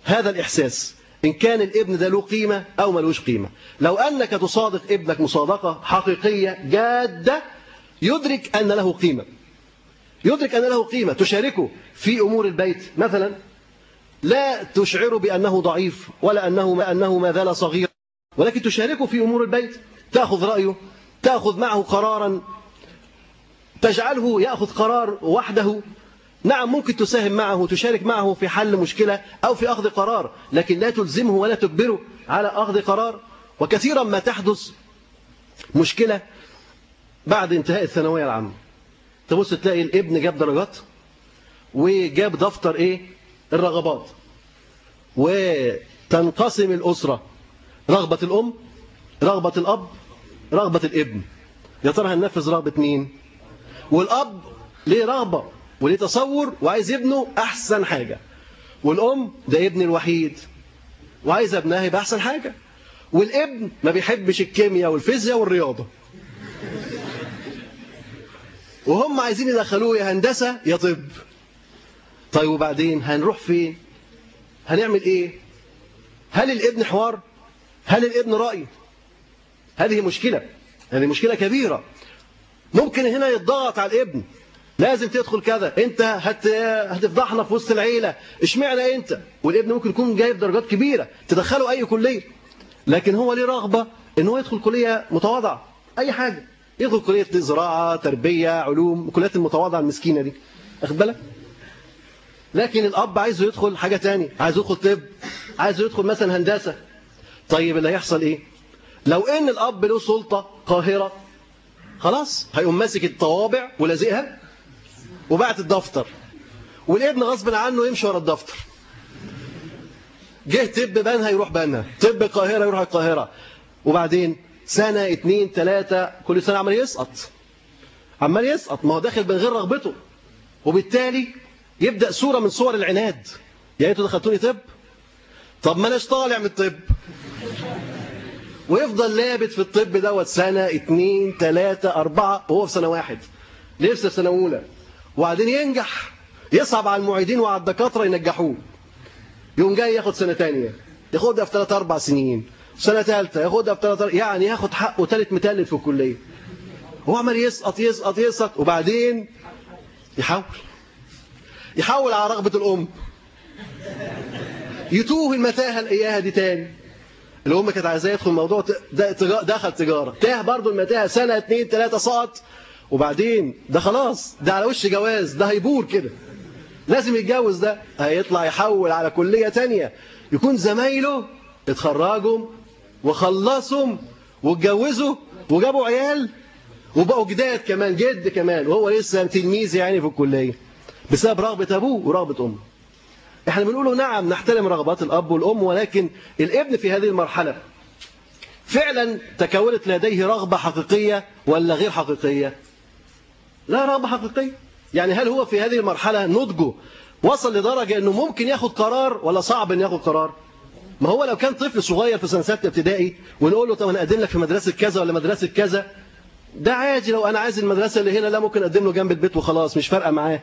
C: هذا الإحساس. إن كان الإبن ده له قيمة أو ملوش قيمة. لو أنك تصادق ابنك مصادقة حقيقية جادة يدرك أن له قيمة. يدرك أن له قيمة. تشاركه في أمور البيت. مثلا لا تشعره بأنه ضعيف ولا أنه, أنه ما زال صغير ولكن تشاركه في أمور البيت. تأخذ رأيه. تأخذ معه قرارا. تجعله يأخذ قرار وحده. نعم ممكن تساهم معه تشارك معه في حل مشكلة أو في أخذ قرار لكن لا تلزمه ولا تجبره على أخذ قرار. وكثيرا ما تحدث مشكلة بعد انتهاء الثانوية العامة. تبص تلاقي الابن جاب درجات وجاب دفتر إيه؟ الرغبات. وتنقسم الأسرة. رغبة الأم رغبة الأب رغبة الابن. يا ترى هننفذ رغبة مين؟ والأب ليه رغبة؟ وليه تصور وعايز ابنه أحسن حاجة. والأم ده ابن الوحيد. وعايز ابنها يبقى أحسن حاجة. والابن ما بيحبش الكيمياء والفيزياء والرياضة. وهم عايزين يدخلوه يا هندسة يا طب. طيب وبعدين هنروح فين؟ هنعمل إيه؟ هل الابن حوار؟ هل الابن رأي؟ هذه مشكلة. هذه مشكلة كبيرة. ممكن هنا يتضغط على الابن. لازم تدخل كذا. انت هت... هتفضحنا في وسط العيلة. اشمعنى انت؟ والابن ممكن يكون جايب درجات كبيرة. تدخله أي كلية. لكن هو ليه رغبة إن هو يدخل كلية متواضعة؟ أي حاجة. يدخل كلية زراعة تربية علوم كليات المتواضعة المسكينة دي. اخد بالك؟ لكن الأب عايزه يدخل حاجة تاني عايزه يدخل طب. عايزه يدخل مثلا هندسة. طيب اللي هيحصل إيه؟ لو إن الأب له سلطة قاهرة خلاص هيقوم ماسك الطوابع ولازقها. وبعت الدفتر. والابن غصب عنه يمشي ورا الدفتر. جه طب بنها يروح بنها. طب القاهرة يروح القاهرة. وبعدين سنة اتنين تلاتة كل سنة عمال يسقط. عمال يسقط. ما هو داخل من غير رغبته. وبالتالي يبدأ صورة من صور العناد. يعني أنتوا دخلتوني طب. طب ما اناش طالع من الطب. ويفضل لابت في الطب دوت سنة اتنين تلاتة أربعة. وهو في سنة واحد. لسه سنة أولى؟ وبعدين ينجح. يصعب على المعيدين وعلى الدكاترة ينجحوه. يوم جاي ياخد سنة تانية. ياخدها في ثلاث أربع سنين. سنة ثالثة ياخدها في ثلاث يعني ياخد حقه ثالث متلت في الكلية. هو عمال يسقط يسقط يسقط وبعدين يحاول. يحاول على رغبة الأم. يتوه المتاهة الإياها دي تاني. الأم كانت عايزاه يدخل موضوع دخل تجارة. تاه برضه المتاهة سنة اتنين تلاتة سقط. وبعدين ده خلاص ده على وش جواز ده هيبور كده. لازم يتجوز ده هيطلع يحول على كلية تانية. يكون زمايله اتخرجوا وخلصوا واتجوزوا وجابوا عيال وبقوا جداد كمان جد كمان. وهو لسه تلميذ يعني في الكلية بسبب رغبة أبوه ورغبة أمه. إحنا بنقوله نعم نحترم رغبات الأب والأم ولكن الابن في هذه المرحلة فعلا تكونت لديه رغبة حقيقية ولا غير حقيقية؟ لا رغبة حقيقية يعني هل هو في هذه المرحلة نضجه وصل لدرجة أنه ممكن ياخد قرار ولا صعب أن ياخد قرار؟ ما هو لو كان طفل صغير في سنة ستة ابتدائي ونقول له طب أنا أقدم لك في مدرسة كذا ولا مدرسة كذا؟ ده عادي لو أنا عايز المدرسة اللي هنا لا ممكن أقدم له جنب البيت وخلاص مش فارقة معاه.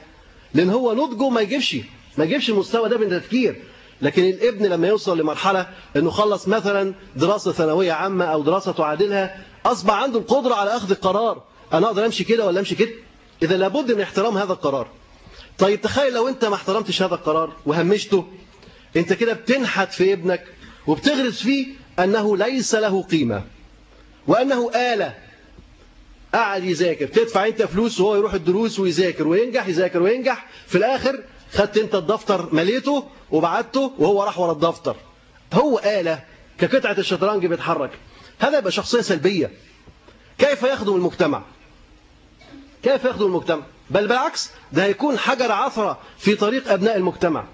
C: لأن هو نضجه ما يجيبش ما يجيبش المستوى ده من التفكير. لكن الابن لما يوصل لمرحلة أنه خلص مثلا دراسة ثانوية عامة أو دراسة تعادلها أصبح عنده القدرة على أخذ القرار. أنا أقدر أمشي كده ولا أمشي كده؟ إذا لابد من احترام هذا القرار. طيب تخيل لو أنت ما احترمتش هذا القرار وهمشته أنت كده بتنحت في ابنك وبتغرس فيه أنه ليس له قيمة وأنه آلة قاعد يذاكر. تدفع أنت فلوس وهو يروح الدروس ويذاكر وينجح يذاكر وينجح. في الآخر خدت أنت الدفتر مليته وبعته وهو راح ورا الدفتر. هو آلة كقطعة الشطرنج بيتحرك هذا يبقى شخصية سلبية. كيف يخدم المجتمع؟ كيف يخدم المجتمع؟ بل بالعكس ده هيكون حجر عثرة في طريق أبناء المجتمع.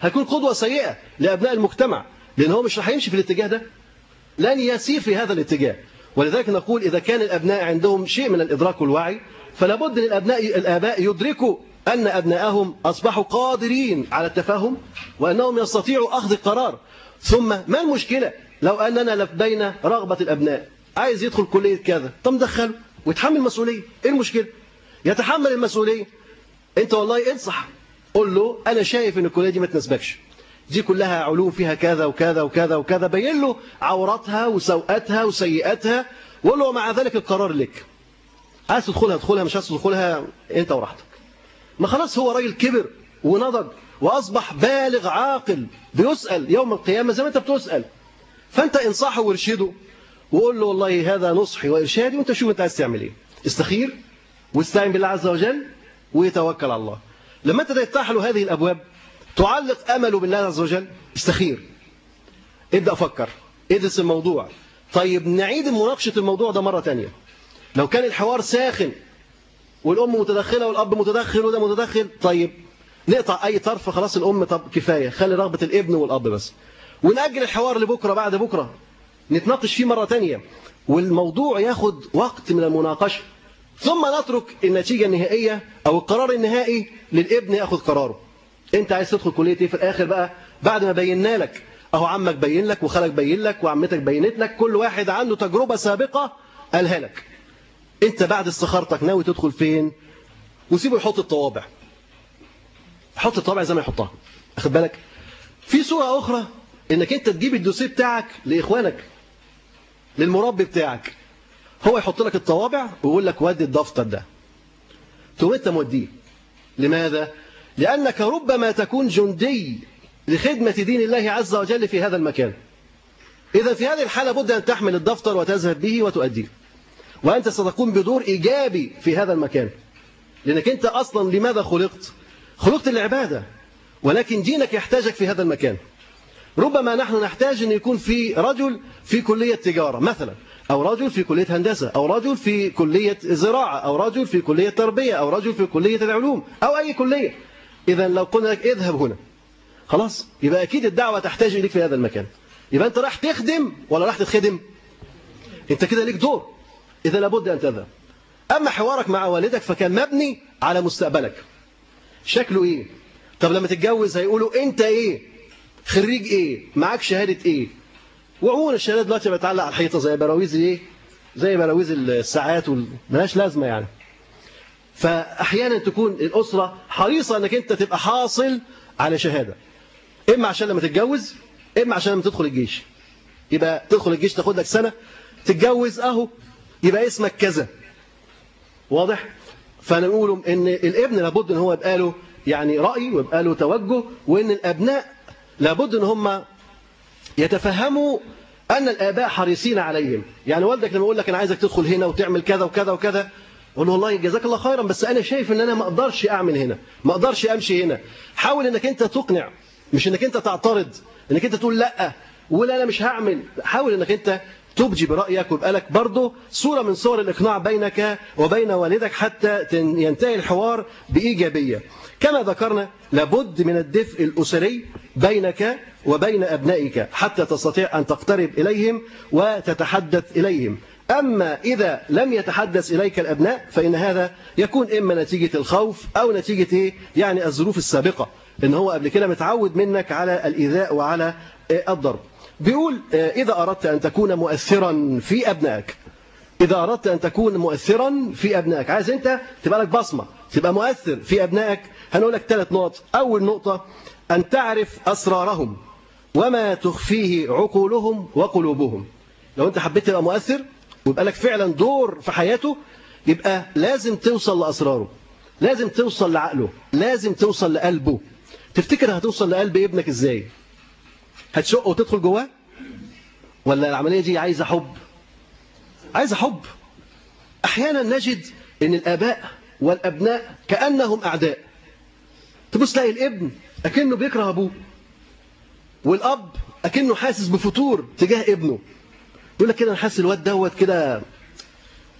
C: هيكون قدوة سيئة لأبناء المجتمع لأن هو مش راح يمشي في الاتجاه ده. لن يسير في هذا الاتجاه. ولذلك نقول إذا كان الأبناء عندهم شيء من الإدراك والوعي فلا بد للأبناء الآباء يدركوا أن أبنائهم أصبحوا قادرين على التفاهم وأنهم يستطيعوا أخذ القرار. ثم ما المشكلة؟ لو أننا لدينا رغبة الأبناء. عايز يدخل كلية كذا طب دخله ويتحمل مسؤولية. إيه المشكلة؟ يتحمل المسؤولية أنت والله انصح. قول له أنا شايف أن الكلية دي ما تناسبكش. دي كلها علوم فيها كذا وكذا وكذا وكذا. بين له عوراتها وسوءاتها وسيئاتها. وقول له مع ذلك القرار لك عايز تدخلها ادخلها. مش عايز تدخلها انت وراحتك. ما خلاص هو راجل كبر ونضج وأصبح بالغ عاقل. بيسأل يوم القيامة زي ما أنت بتسأل. فأنت انصحه وارشده. وقول له والله هذا نصحي وإرشادي. وأنت شوف أنت عايز تعمل إيه. استخير؟ واستعين بالله عز وجل ويتوكل على الله. لما انت تفتح له هذه الأبواب تعلق أمله بالله عز وجل استخير. ابدأ أفكر ادرس الموضوع. طيب نعيد مناقشة الموضوع ده مرة ثانية لو كان الحوار ساخن والأم متدخلة والأب متدخل وده متدخل طيب نقطع أي طرف خلاص الأم طب كفاية. خلي رغبة الابن والأب بس. ونأجل الحوار لبكرة بعد بكرة نتناقش فيه مرة تانية. والموضوع ياخد وقت من المناقشة. ثم نترك النتيجة النهائية أو القرار النهائي للابن يأخذ قراره. أنت عايز تدخل كلية إيه في الآخر بقى؟ بعد ما بينا لك. أهو عمك بين لك وخالك بين لك وعمتك بينت لك. كل واحد عنده تجربة سابقة قالها لك. أنت بعد استخارتك ناوي تدخل فين؟ وسيبه يحط الطوابع. حط الطوابع زي ما يحطها. اخد بالك؟ في صورة أخرى إنك أنت تجيب الدوسيه بتاعك لإخوانك للمربي بتاعك. هو يحط لك الطوابع ويقول لك ودي الدفتر ده. تقوم انت موديه لماذا؟ لأنك ربما تكون جندي لخدمة دين الله عز وجل في هذا المكان. إذا في هذه الحالة بد أن تحمل الدفتر وتذهب به وتؤديه. وأنت ستقوم بدور إيجابي في هذا المكان. لأنك أنت أصلا لماذا خلقت؟ خلقت للعبادة. ولكن دينك يحتاجك في هذا المكان. ربما نحن نحتاج أن يكون في رجل في كلية تجارة مثلا. أو رجل في كلية هندسة أو رجل في كلية زراعة أو رجل في كلية تربية أو رجل في كلية العلوم أو أي كلية. إذا لو قلنا لك اذهب هنا. خلاص؟ يبقى أكيد الدعوة تحتاج إليك في هذا المكان. يبقى أنت راح تخدم ولا راح تخدم أنت كده ليك دور. إذا لابد أن تذهب. أما حوارك مع والدك فكان مبني على مستقبلك. شكله إيه؟ طب لما تتجوز هيقولوا أنت إيه؟ خريج إيه؟ معاك شهادة إيه؟ وعموما الشهادات دلوقتي بتعلق على الحيطة زي براويز إيه؟ زي براويز الساعات ملهاش لازمة يعني. فأحيانا تكون الأسرة حريصة إنك أنت تبقى حاصل على شهادة. إما عشان لما تتجوز إما عشان لما تدخل الجيش. يبقى تدخل الجيش تاخد لك سنة تتجوز أهو يبقى اسمك كذا. واضح؟ فنقول إن الابن لابد إن هو يبقى له يعني رأي ويبقى له توجه وإن الأبناء لابد إن هم يتفهموا أن الآباء حريصين عليهم. يعني والدك لما يقول لك أنا عايزك تدخل هنا وتعمل كذا وكذا وكذا قول له والله جزاك الله خيرا بس أنا شايف إن أنا ما أقدرش أعمل هنا ما أقدرش أمشي هنا. حاول إنك أنت تقنع مش إنك أنت تعترض إنك أنت تقول لأ ولا أنا مش هعمل. حاول إنك أنت تبجي برأيك ويبقى لك برضه صورة من صور الإقناع بينك وبين والدك حتى ينتهي الحوار بإيجابية. كما ذكرنا لابد من الدفء الأسري بينك وبين أبنائك حتى تستطيع أن تقترب إليهم وتتحدث إليهم أما إذا لم يتحدث إليك الأبناء فإن هذا يكون إما نتيجة الخوف أو نتيجة إيه؟ يعني الظروف السابقة إن هو قبل كده متعود منك على الإيذاء وعلى الضرب بيقول إذا أردت أن تكون مؤثرا في أبنائك إذا أردت أن تكون مؤثرا في أبنائك عايز أنت تبقى لك بصمة تبقى مؤثر في أبنائك هنقول لك ثلاث نقط؟ أول نقطة أن تعرف أسرارهم وما تخفيه عقولهم وقلوبهم. لو أنت حبيت تبقى مؤثر ويبقى لك فعلا دور في حياته يبقى لازم توصل لأسراره لازم توصل لعقله لازم توصل لقلبه. تفتكر هتوصل لقلب ابنك إزاي؟ هتشق وتدخل جواه؟ ولا العملية دي عايزة حب؟ عايزة حب. أحيانا نجد أن الآباء والأبناء كأنهم أعداء. تبص تلاقي الابن أكنه بيكره أبوه والأب أكنه حاسس بفتور تجاه ابنه. يقول لك كده أنا حاسس الواد دوت كده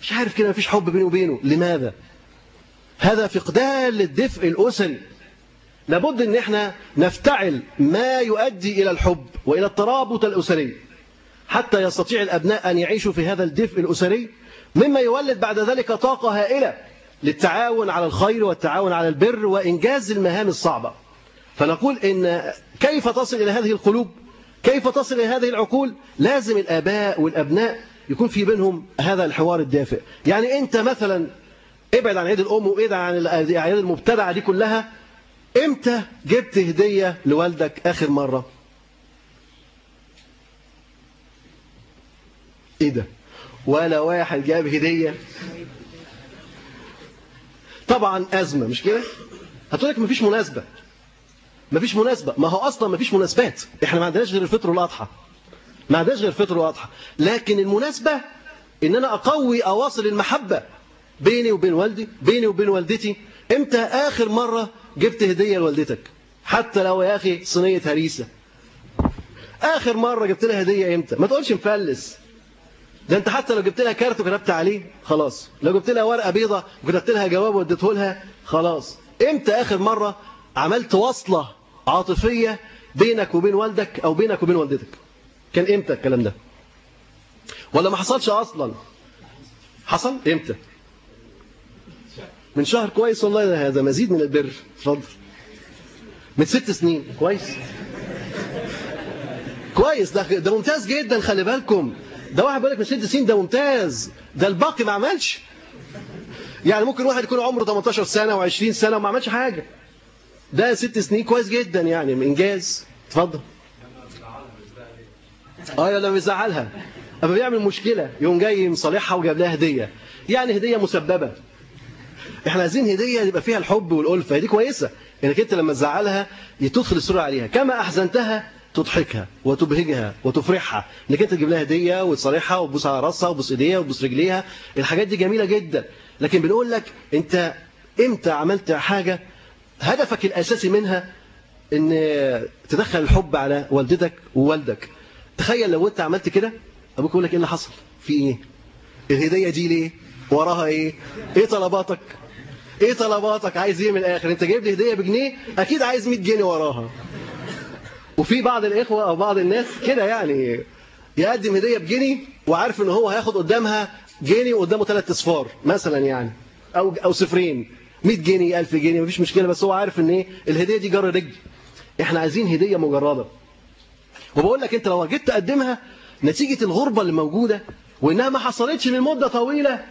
C: مش عارف كده مفيش حب بينه وبينه. لماذا؟ هذا فقدان للدفء الأسري. لابد إن إحنا نفتعل ما يؤدي إلى الحب وإلى الترابط الأسري. حتى يستطيع الأبناء أن يعيشوا في هذا الدفء الأسري مما يولد بعد ذلك طاقة هائلة. للتعاون على الخير والتعاون على البر وإنجاز المهام الصعبة. فنقول إن كيف تصل إلى هذه القلوب؟ كيف تصل إلى هذه العقول؟ لازم الآباء والأبناء يكون في بينهم هذا الحوار الدافئ. يعني أنت مثلا ابعد عن عيد الأم وابعد عن الاعياد المبتدعة دي كلها. إمتى جبت هدية لوالدك آخر مرة؟ إيه ده؟ ولا واحد جاب هدية. طبعا أزمة مش كده؟ هتقول لك مفيش مناسبة. مفيش مناسبة. ما هو أصلا مفيش مناسبات. إحنا ما عندناش غير الفطر والأضحى ما عندناش غير الفطر والأضحى لكن المناسبة إن أنا أقوي أواصل المحبة بيني وبين والدي بيني وبين والدتي. إمتى آخر مرة جبت هدية لوالدتك؟ حتى لو يا أخي صينية هريسة. آخر مرة جبت لها هدية إمتى؟ ما تقولش مفلس. ده أنت حتى لو جبت لها كارت وكتبت عليه خلاص. لو جبت لها ورقة بيضة وكتبت لها جواب واديته لها خلاص. إمتى آخر مرة عملت وصلة عاطفية بينك وبين والدك أو بينك وبين والدتك؟ كان إمتى الكلام ده؟ ولا ما حصلش أصلا؟ حصل؟ إمتى؟ من شهر كويس والله هذا مزيد من البر. اتفضل. من ست سنين. كويس. كويس. ده ده ممتاز جدا خلي بالكم. ده واحد بيقول لك من ست سنين ده ممتاز ده الباقي ما عملش. يعني ممكن واحد يكون عمره 18 سنة و20 سنة وما عملش حاجة. ده ست سنين كويس جدا يعني إنجاز. اتفضل. آه لما بيزعلها اما بيعمل مشكلة يقوم جاي مصالحها وجاب لها هدية. يعني هدية مسببة. إحنا عايزين هدية يبقى فيها الحب والألفة. دي كويسة إنك أنت لما تزعلها تدخل السرور عليها. كما أحزنتها تضحكها وتبهجها وتفرحها. إنك أنت تجيب لها هدية وتصالحها وتبوس على راسها وتبوس إيديها وتبوس رجليها. الحاجات دي جميلة جدا. لكن بنقول لك أنت إمتى عملت حاجة هدفك الأساسي منها إن تدخل الحب على والدتك ووالدك؟ تخيل لو أنت عملت كده أبوك يقول لك إيه اللي حصل؟ في إيه؟ الهدية دي ليه؟ وراها إيه؟ إيه طلباتك؟ إيه طلباتك؟ عايز إيه من الآخر؟ أنت جايب لي هدية بجنيه أكيد عايز 100 جنيه وراها. وفي بعض الإخوة أو بعض الناس كده يعني يقدم هدية بجنيه وعارف إن هو هياخد قدامها جنيه وقدامه ثلاث أصفار مثلا يعني أو أو صفرين 100 جنيه 1000 جنيه مفيش مشكلة بس هو عارف إن إيه الهدية دي جر رجل. إحنا عايزين هدية مجردة. وبقول لك أنت لو جيت تقدمها نتيجة الغربة اللي موجودة وإنها ما حصلتش من مدة طويلة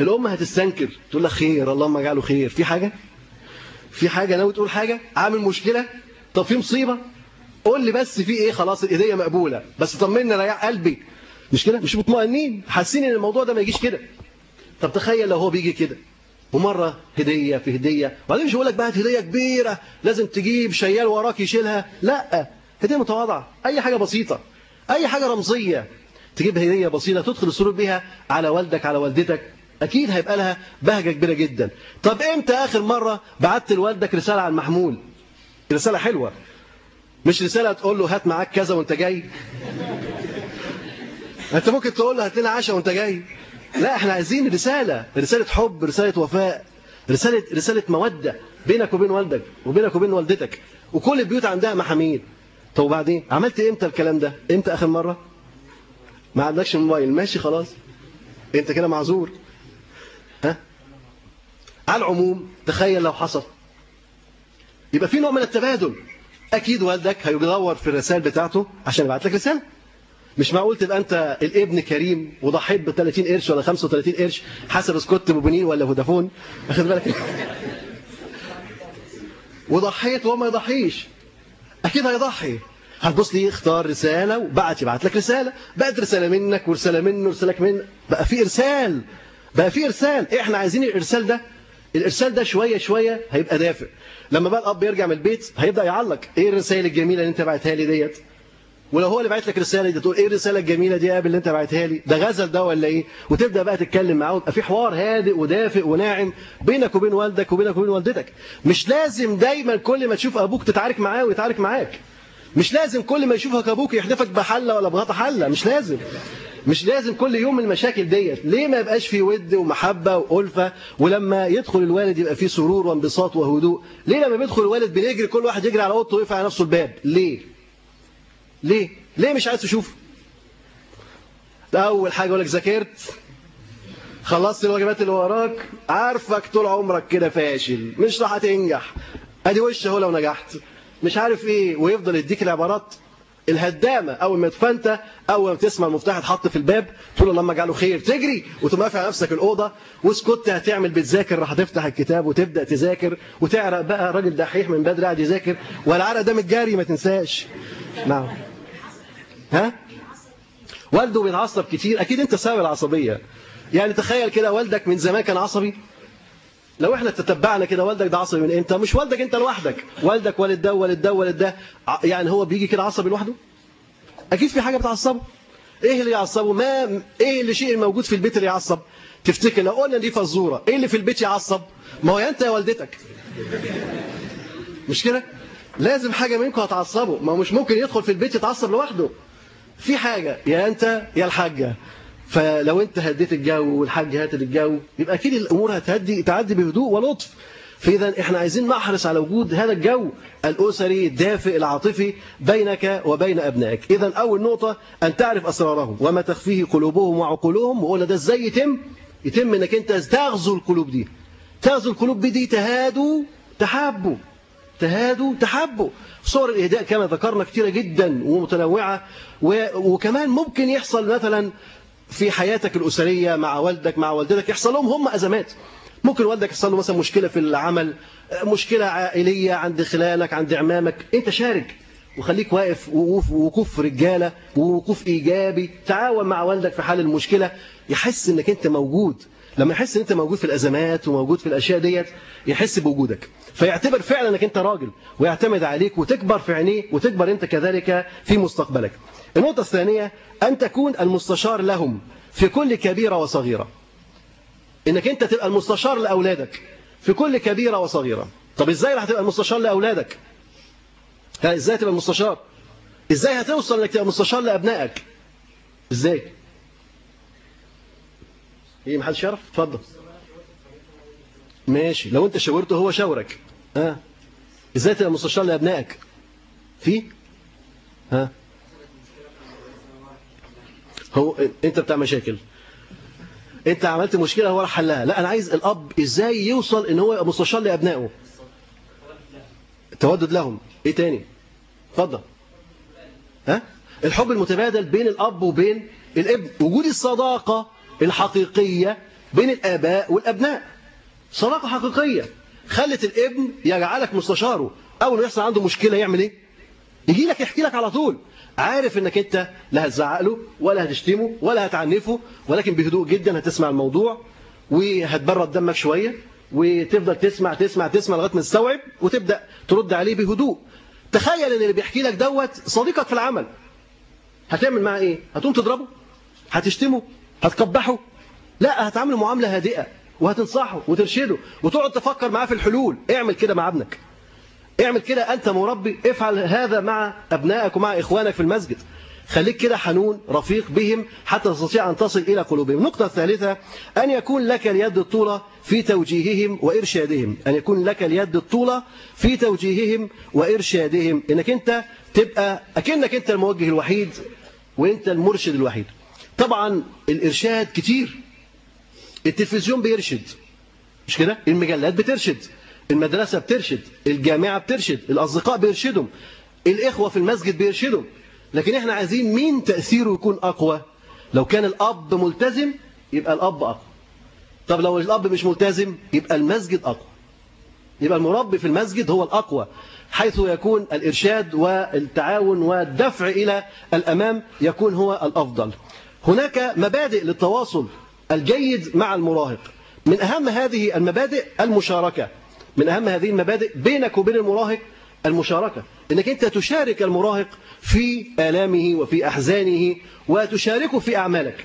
C: الأم هتستنكر تقول لك خير اللهم اجعله خير. في حاجة؟ في حاجة ناوي تقول حاجة؟ عامل مشكلة؟ طب في مصيبة؟ قول لي بس في إيه؟ خلاص الهديه مقبولة. بس طمنا ريح قلبي. مش كده؟ مش مطمئنين حاسين إن الموضوع ده ما يجيش كده. طب تخيل لو هو بيجي كده. ومرة هدية في هدية. وبعدين مش بقول لك بقى هدية كبيرة لازم تجيب شيال وراك يشيلها. لا هدية متواضعة. أي حاجة بسيطة. أي حاجة رمزية. تجيب هدية بسيطة تدخل السرور بيها على والدك على والدتك. أكيد هيبقى لها بهجة كبيرة جدا. طب إمتى آخر مرة بعت لوالدك رسالة على المحمول رسالة حلوة. مش رسالة تقول له هات معاك كذا وانت جاي؟ انت ممكن تقول له هات لنا عشاء وانت جاي. لا إحنا عايزين رسالة. رسالة حب رسالة وفاء رسالة رسالة مودة بينك وبين والدك وبينك وبين والدتك. وكل البيوت عندها محامين. طب وبعدين؟ عملت إمتى الكلام ده؟ إمتى آخر مرة؟ ما عندكش موبايل؟ ماشي خلاص. انت كده معذور. ها؟ على العموم تخيل لو حصل. يبقى في نوع من التبادل. أكيد والدك هيدور في الرسائل بتاعته عشان يبعت لك رسالة. مش معقول تبقى أنت الابن كريم وضحيت ب 30 قرش ولا 35 قرش حسب اسكت موبينيل ولا فودافون؟ واخد بالك؟ وضحيت وهو ما يضحيش. أكيد هيضحي. هتبص لي اختار رسالة وبعت يبعت لك رسالة. بقت رسالة منك ورسالة منه ورسالة منه بقى في إرسال. بقى في إرسال. إحنا عايزين الإرسال ده؟ الإرسال ده شوية شوية هيبقى دافئ لما بقى الأب يرجع من البيت هيبدأ يعلق. إيه الرسائل الجميلة اللي أنت بعتها لي ديت؟ ولو هو اللي بعت لك رسالة دي تقول إيه الرسالة الجميلة دي قبل اللي أنت بعتها لي؟ ده غزل ده ولا إيه؟ وتبدأ بقى تتكلم معاه ويبقى في حوار هادئ ودافئ وناعم بينك وبين والدك وبينك وبين والدتك. مش لازم دايما كل ما تشوف أبوك تتعارك معاه ويتعارك معاك. مش لازم كل ما يشوفك أبوك يحدفك بحلة ولا بغطا حلة. مش لازم. مش لازم كل يوم المشاكل ديت. ليه ما يبقاش في ود ومحبة وألفة؟ ولما يدخل الوالد يبقى فيه سرور وانبساط وهدوء. ليه لما بيدخل الوالد بنجري كل واحد يجري على أوضته ويقفل على نفسه الباب؟ ليه؟ ليه؟ ليه مش عايز تشوفه؟ ده أول حاجة يقول لك ذاكرت. خلصت الواجبات اللي وراك. عارفك طول عمرك كده فاشل. مش راح تنجح. أدي وش أهو لو نجحت. مش عارف إيه ويفضل يديك العبارات الهدامة أول ما تفنت أول ما تسمع المفتاح اتحط في الباب تقول اللهم اجعله خير تجري وتقوم قافل على نفسك الأوضة واسكت هتعمل بتذاكر راح تفتح الكتاب وتبدأ تذاكر وتعرق بقى راجل دحيح من بدري قاعد يذاكر والعرق ده متجاري ما تنساش. نعم. ها؟ والده بيتعصب كتير أكيد أنت سبب العصبية. يعني تخيل كده والدك من زمان كان عصبي؟ لو إحنا تتبعنا كده والدك ده عصبي من إمتى مش والدك انت لوحدك. والدك والد ده والد ده والد ده. يعني هو بيجي كده عصبي لوحده؟ أكيد في حاجة بتعصبه. إيه اللي يعصبه؟ ما إيه اللي شيء الموجود في البيت اللي يعصب؟ تفتكر لو قلنا دي فزورة إيه اللي في البيت يعصب؟ ما هو أنت يا والدتك. مش كده؟ لازم حاجة منكم هتعصبه. ما هو مش ممكن يدخل في البيت يتعصب لوحده. في حاجة يا أنت يا الحاجة. فلو انت هديت الجو والحاج هات الجو يبقى أكيد الأمور هتهدي تعدي بهدوء ولطف. فإذا إحنا عايزين نحرص على وجود هذا الجو الأسري الدافئ العاطفي بينك وبين أبنائك. إذا أول نقطة أن تعرف أسرارهم وما تخفيه قلوبهم وعقولهم وقلنا ده إزاي يتم؟ يتم أنك أنت تغزو القلوب دي. تغزو القلوب دي تهادوا تحابوا. تهادوا تحبوا صور الإهداء كما ذكرنا كثيرة جدا ومتنوعة وكمان ممكن يحصل مثلا في حياتك الأسرية مع والدك مع والدتك يحصل لهم هم أزمات. ممكن والدك يحصل له مثلا مشكلة في العمل مشكلة عائلية عند خلانك عند عمامك. أنت شارك وخليك واقف وقوف وقوف رجالة ووقوف إيجابي. تعاون مع والدك في حل المشكلة. يحس إنك أنت موجود. لما يحس إن أنت موجود في الأزمات وموجود في الأشياء ديت يحس بوجودك. فيعتبر فعلا إنك أنت راجل ويعتمد عليك وتكبر في عينيه وتكبر أنت كذلك في مستقبلك. النقطة الثانية أن تكون المستشار لهم في كل كبيرة وصغيرة. إنك أنت تبقى المستشار لأولادك في كل كبيرة وصغيرة. طب إزاي راح تبقى المستشار لأولادك؟ ها إزاي تبقى المستشار؟ إزاي هتوصل إنك تبقى مستشار لأبنائك؟ إزاي؟ إيه محدش يعرف؟ اتفضل. ماشي. لو أنت شاورته هو شاورك. ها؟ إزاي تبقى مستشار لأبنائك؟ في؟ ها؟ هو انت بتاع مشاكل. انت عملت مشكلة هو راح حلها. لا أنا عايز الأب إزاي يوصل إن هو يبقى مستشار لأبنائه. تودد لهم. إيه تاني؟ اتفضل. ها؟ الحب المتبادل بين الأب وبين الابن. وجود الصداقة الحقيقية بين الآباء والأبناء. صداقة حقيقية. خلت الابن يجعلك مستشاره. أول ما يحصل عنده مشكلة يعمل إيه؟ يجي لك يحكي لك على طول. عارف انك انت لا هتزعق له ولا هتشتمه ولا هتعنفه ولكن بهدوء جدا هتسمع الموضوع وهتبرد دمك شوية وتفضل تسمع تسمع تسمع لغاية ما تستوعب وتبدأ ترد عليه بهدوء. تخيل إن اللي بيحكي لك دوت صديقك في العمل. هتعمل معاه إيه؟ هتقوم تضربه؟ هتشتمه؟ هتقبحه؟ لا هتعامله معاملة هادئة وهتنصحه وترشده وتقعد تفكر معاه في الحلول. اعمل كده مع ابنك. اعمل كده أنت مربي افعل هذا مع أبنائك ومع إخوانك في المسجد. خليك كده حنون رفيق بهم حتى تستطيع أن تصل إلى قلوبهم. النقطة الثالثة أن يكون لك اليد الطولة في توجيههم وإرشادهم. أن يكون لك اليد الطولة في توجيههم وإرشادهم. إنك أنت تبقى أكنك أنت الموجه الوحيد وأنت المرشد الوحيد. طبعا الإرشاد كتير. التلفزيون بيرشد. مش كده؟ المجلات بترشد. المدرسة بترشد الجامعة بترشد الأصدقاء بيرشدهم الإخوة في المسجد بيرشدهم. لكن إحنا عايزين مين تأثيره يكون أقوى؟ لو كان الأب ملتزم يبقى الأب أقوى. طب لو الأب مش ملتزم يبقى المسجد أقوى. يبقى المربي في المسجد هو الأقوى حيث يكون الإرشاد والتعاون والدفع إلى الأمام يكون هو الأفضل. هناك مبادئ للتواصل الجيد مع المراهق. من أهم هذه المبادئ المشاركة. من أهم هذه المبادئ بينك وبين المراهق المشاركة. إنك أنت تشارك المراهق في آلامه وفي أحزانه وتشاركه في أعمالك.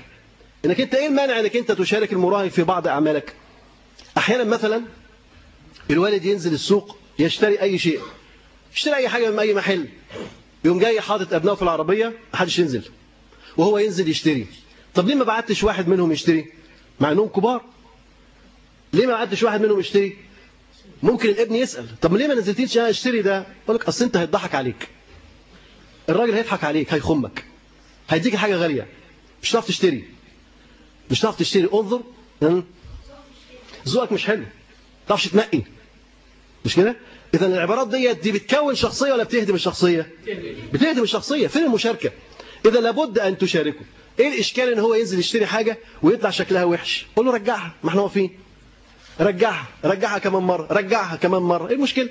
C: إنك أنت إيه المانع إنك أنت تشارك المراهق في بعض أعمالك؟ أحيانا مثلا الوالد ينزل السوق يشتري أي شيء يشتري أي حاجة من أي محل يوم جاي حاطط أبنائه في العربية محدش ينزل وهو ينزل يشتري. طب ليه ما بعتش واحد منهم يشتري؟ مع إنهم كبار. ليه ما بعتش واحد منهم يشتري؟ ممكن الابن يسأل طب ليه ما نزلتيش اشتري ده؟ يقول لك أصل أنت هيضحك عليك. الراجل هيضحك عليك هيخمك هيديك حاجة غالية. مش هتعرف تشتري. مش هتعرف تشتري. انظر. ذوقك مش حلو. ما تعرفش تنقي. مش كده؟ إذا العبارات ديت دي بتكون شخصية ولا بتهدم الشخصية؟ بتهدم الشخصية. فين المشاركة؟ إذا لابد أن تشاركه. إيه الإشكال إن هو ينزل يشتري حاجة ويطلع شكلها وحش؟ قول له رجعها. ما إحنا واقفين. رجعها رجعها كمان مرة رجعها كمان مرة. إيه المشكلة؟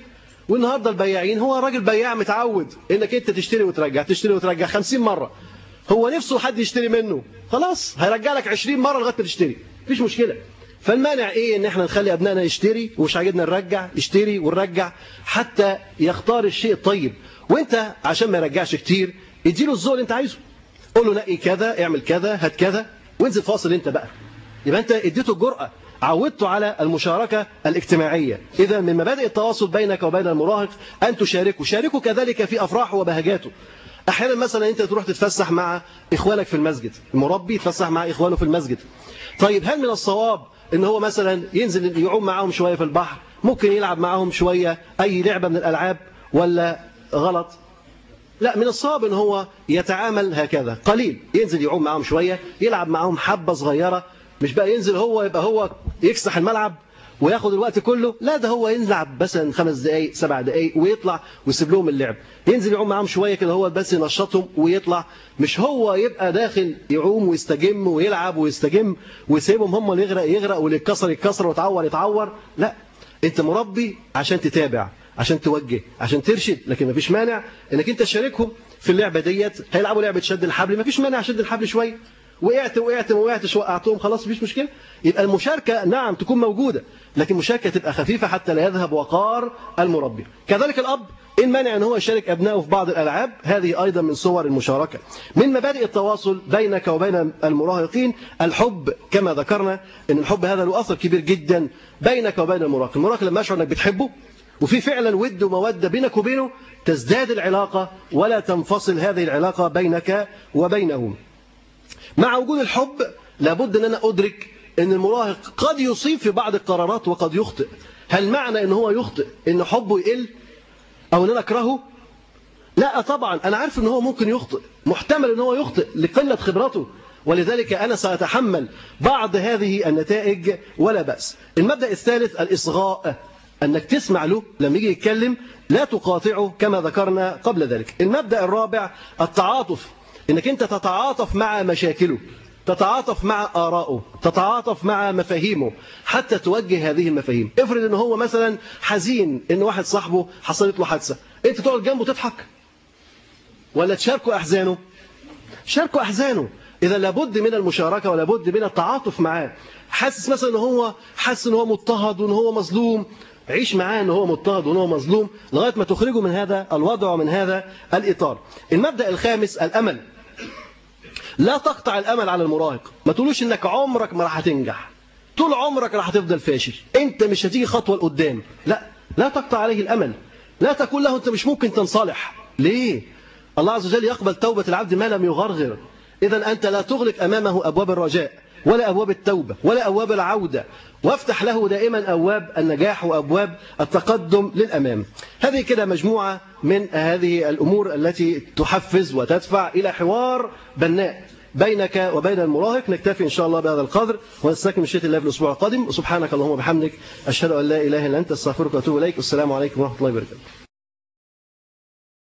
C: والنهاردة البياعين هو راجل بياع متعود إنك أنت تشتري وترجع تشتري وترجع 50 مرة. هو نفسه حد يشتري منه. خلاص هيرجع لك 20 مرة لغاية ما تشتري. مفيش مشكلة. فالمانع إيه إن إحنا نخلي أبنائنا يشتري؟ ومش عاجبنا نرجع يشتري ونرجع حتى يختار الشيء الطيب. وأنت عشان ما يرجعش كتير اديله الذوق اللي أنت عايزه. قول له نقي كذا اعمل كذا هات كذا وانزل فاصل أنت بقى. يبقى أنت اديته الجرأة عودت على المشاركة الاجتماعية. إذا من مبادئ التواصل بينك وبين المراهق أن تشاركه. شاركه كذلك في أفراحه وبهجاته. أحيانا مثلا أنت تروح تتفسح مع إخوانك في المسجد. المربي يتفسح مع إخوانه في المسجد. طيب هل من الصواب إن هو مثلا ينزل يعوم معاهم شوية في البحر؟ ممكن يلعب معاهم شوية أي لعبة من الألعاب ولا غلط؟ لا من الصعب إن هو يتعامل هكذا. قليل. ينزل يعوم معاهم شوية يلعب معاهم حبة صغيرة مش بقى ينزل هو يبقى هو يكسح الملعب وياخد الوقت كله؟ لا ده هو يلعب مثلا خمس دقايق سبع دقايق ويطلع ويسيب لهم اللعب. ينزل يعوم معاهم شوية كده هو بس ينشطهم ويطلع. مش هو يبقى داخل يعوم ويستجم ويلعب ويستجم ويسيبهم هم اللي يغرق يغرق واللي يتكسر يتكسر ويتعور يتعور. لا انت مربي عشان تتابع عشان توجه عشان ترشد لكن مفيش مانع إنك أنت تشاركهم في اللعبة ديت. هيلعبوا لعبة شد الحبل مفيش مانع شد الحبل شوية وقعت وقعت ما وقعتش وقعتهم خلاص مفيش مشكلة. يبقى المشاركة نعم تكون موجودة لكن مشاركة تبقى خفيفة حتى لا يذهب وقار المربي. كذلك الأب إن مانع أن هو يشارك أبنائه في بعض الألعاب هذه أيضا من صور المشاركة. من مبادئ التواصل بينك وبين المراهقين الحب كما ذكرنا أن الحب هذا له أثر كبير جدا بينك وبين المراهق. المراهق لما يشعر أنك بتحبه وفي فعلا ود ومودة بينك وبينه تزداد العلاقة ولا تنفصل هذه العلاقة بينك وبينه مع وجود الحب لابد أن أنا أدرك أن المراهق قد يصيب في بعض القرارات وقد يخطئ. هل معنى أن هو يخطئ أن حبه يقل أو أن أنا أكرهه؟ لا طبعا. أنا عارف أن هو ممكن يخطئ محتمل أن هو يخطئ لقلة خبرته. ولذلك أنا سأتحمل بعض هذه النتائج ولا بأس. المبدأ الثالث الإصغاء. أنك تسمع له لما يجي يتكلم لا تقاطعه كما ذكرنا قبل ذلك. المبدأ الرابع التعاطف. إنك أنت تتعاطف مع مشاكله تتعاطف مع آرائه تتعاطف مع مفاهيمه حتى توجه هذه المفاهيم. افرض ان هو مثلا حزين إن واحد صاحبه حصلت له حادثة أنت تقعد جنبه تضحك ولا تشاركه أحزانه؟ شاركه أحزانه. إذا لابد من المشاركة ولابد من التعاطف معاه. حاسس مثلا ان هو حاسس ان هو مضطهد وان هو مظلوم. عيش معاه ان هو مضطهد وان هو مظلوم لغاية ما تخرجه من هذا الوضع ومن هذا الإطار. المبدأ الخامس الأمل. لا تقطع الأمل على المراهق. ما تقولوش إنك عمرك ما راح هتنجح. طول عمرك راح تفضل فاشل. أنت مش هتيجي خطوة لقدام. لا لا تقطع عليه الأمل. لا تقول له أنت مش ممكن تنصلح. ليه؟ الله عز وجل يقبل توبة العبد ما لم يغرغر. اذا أنت لا تغلق أمامه أبواب الرجاء. ولا أبواب التوبة ولا أبواب العودة. وافتح له دائما أبواب النجاح وأبواب التقدم للأمام. هذه كده مجموعة من هذه الأمور التي تحفز وتدفع إلى حوار بناء بينك وبين المراهق. نكتفي إن شاء الله بهذا القدر ونستكمل شيء الله في الأسبوع القادم. وسبحانك اللهم وبحمدك أشهد أن لا إله إلا أنت أستغفرك وأتوب إليك. والسلام عليكم ورحمة الله وبركاته.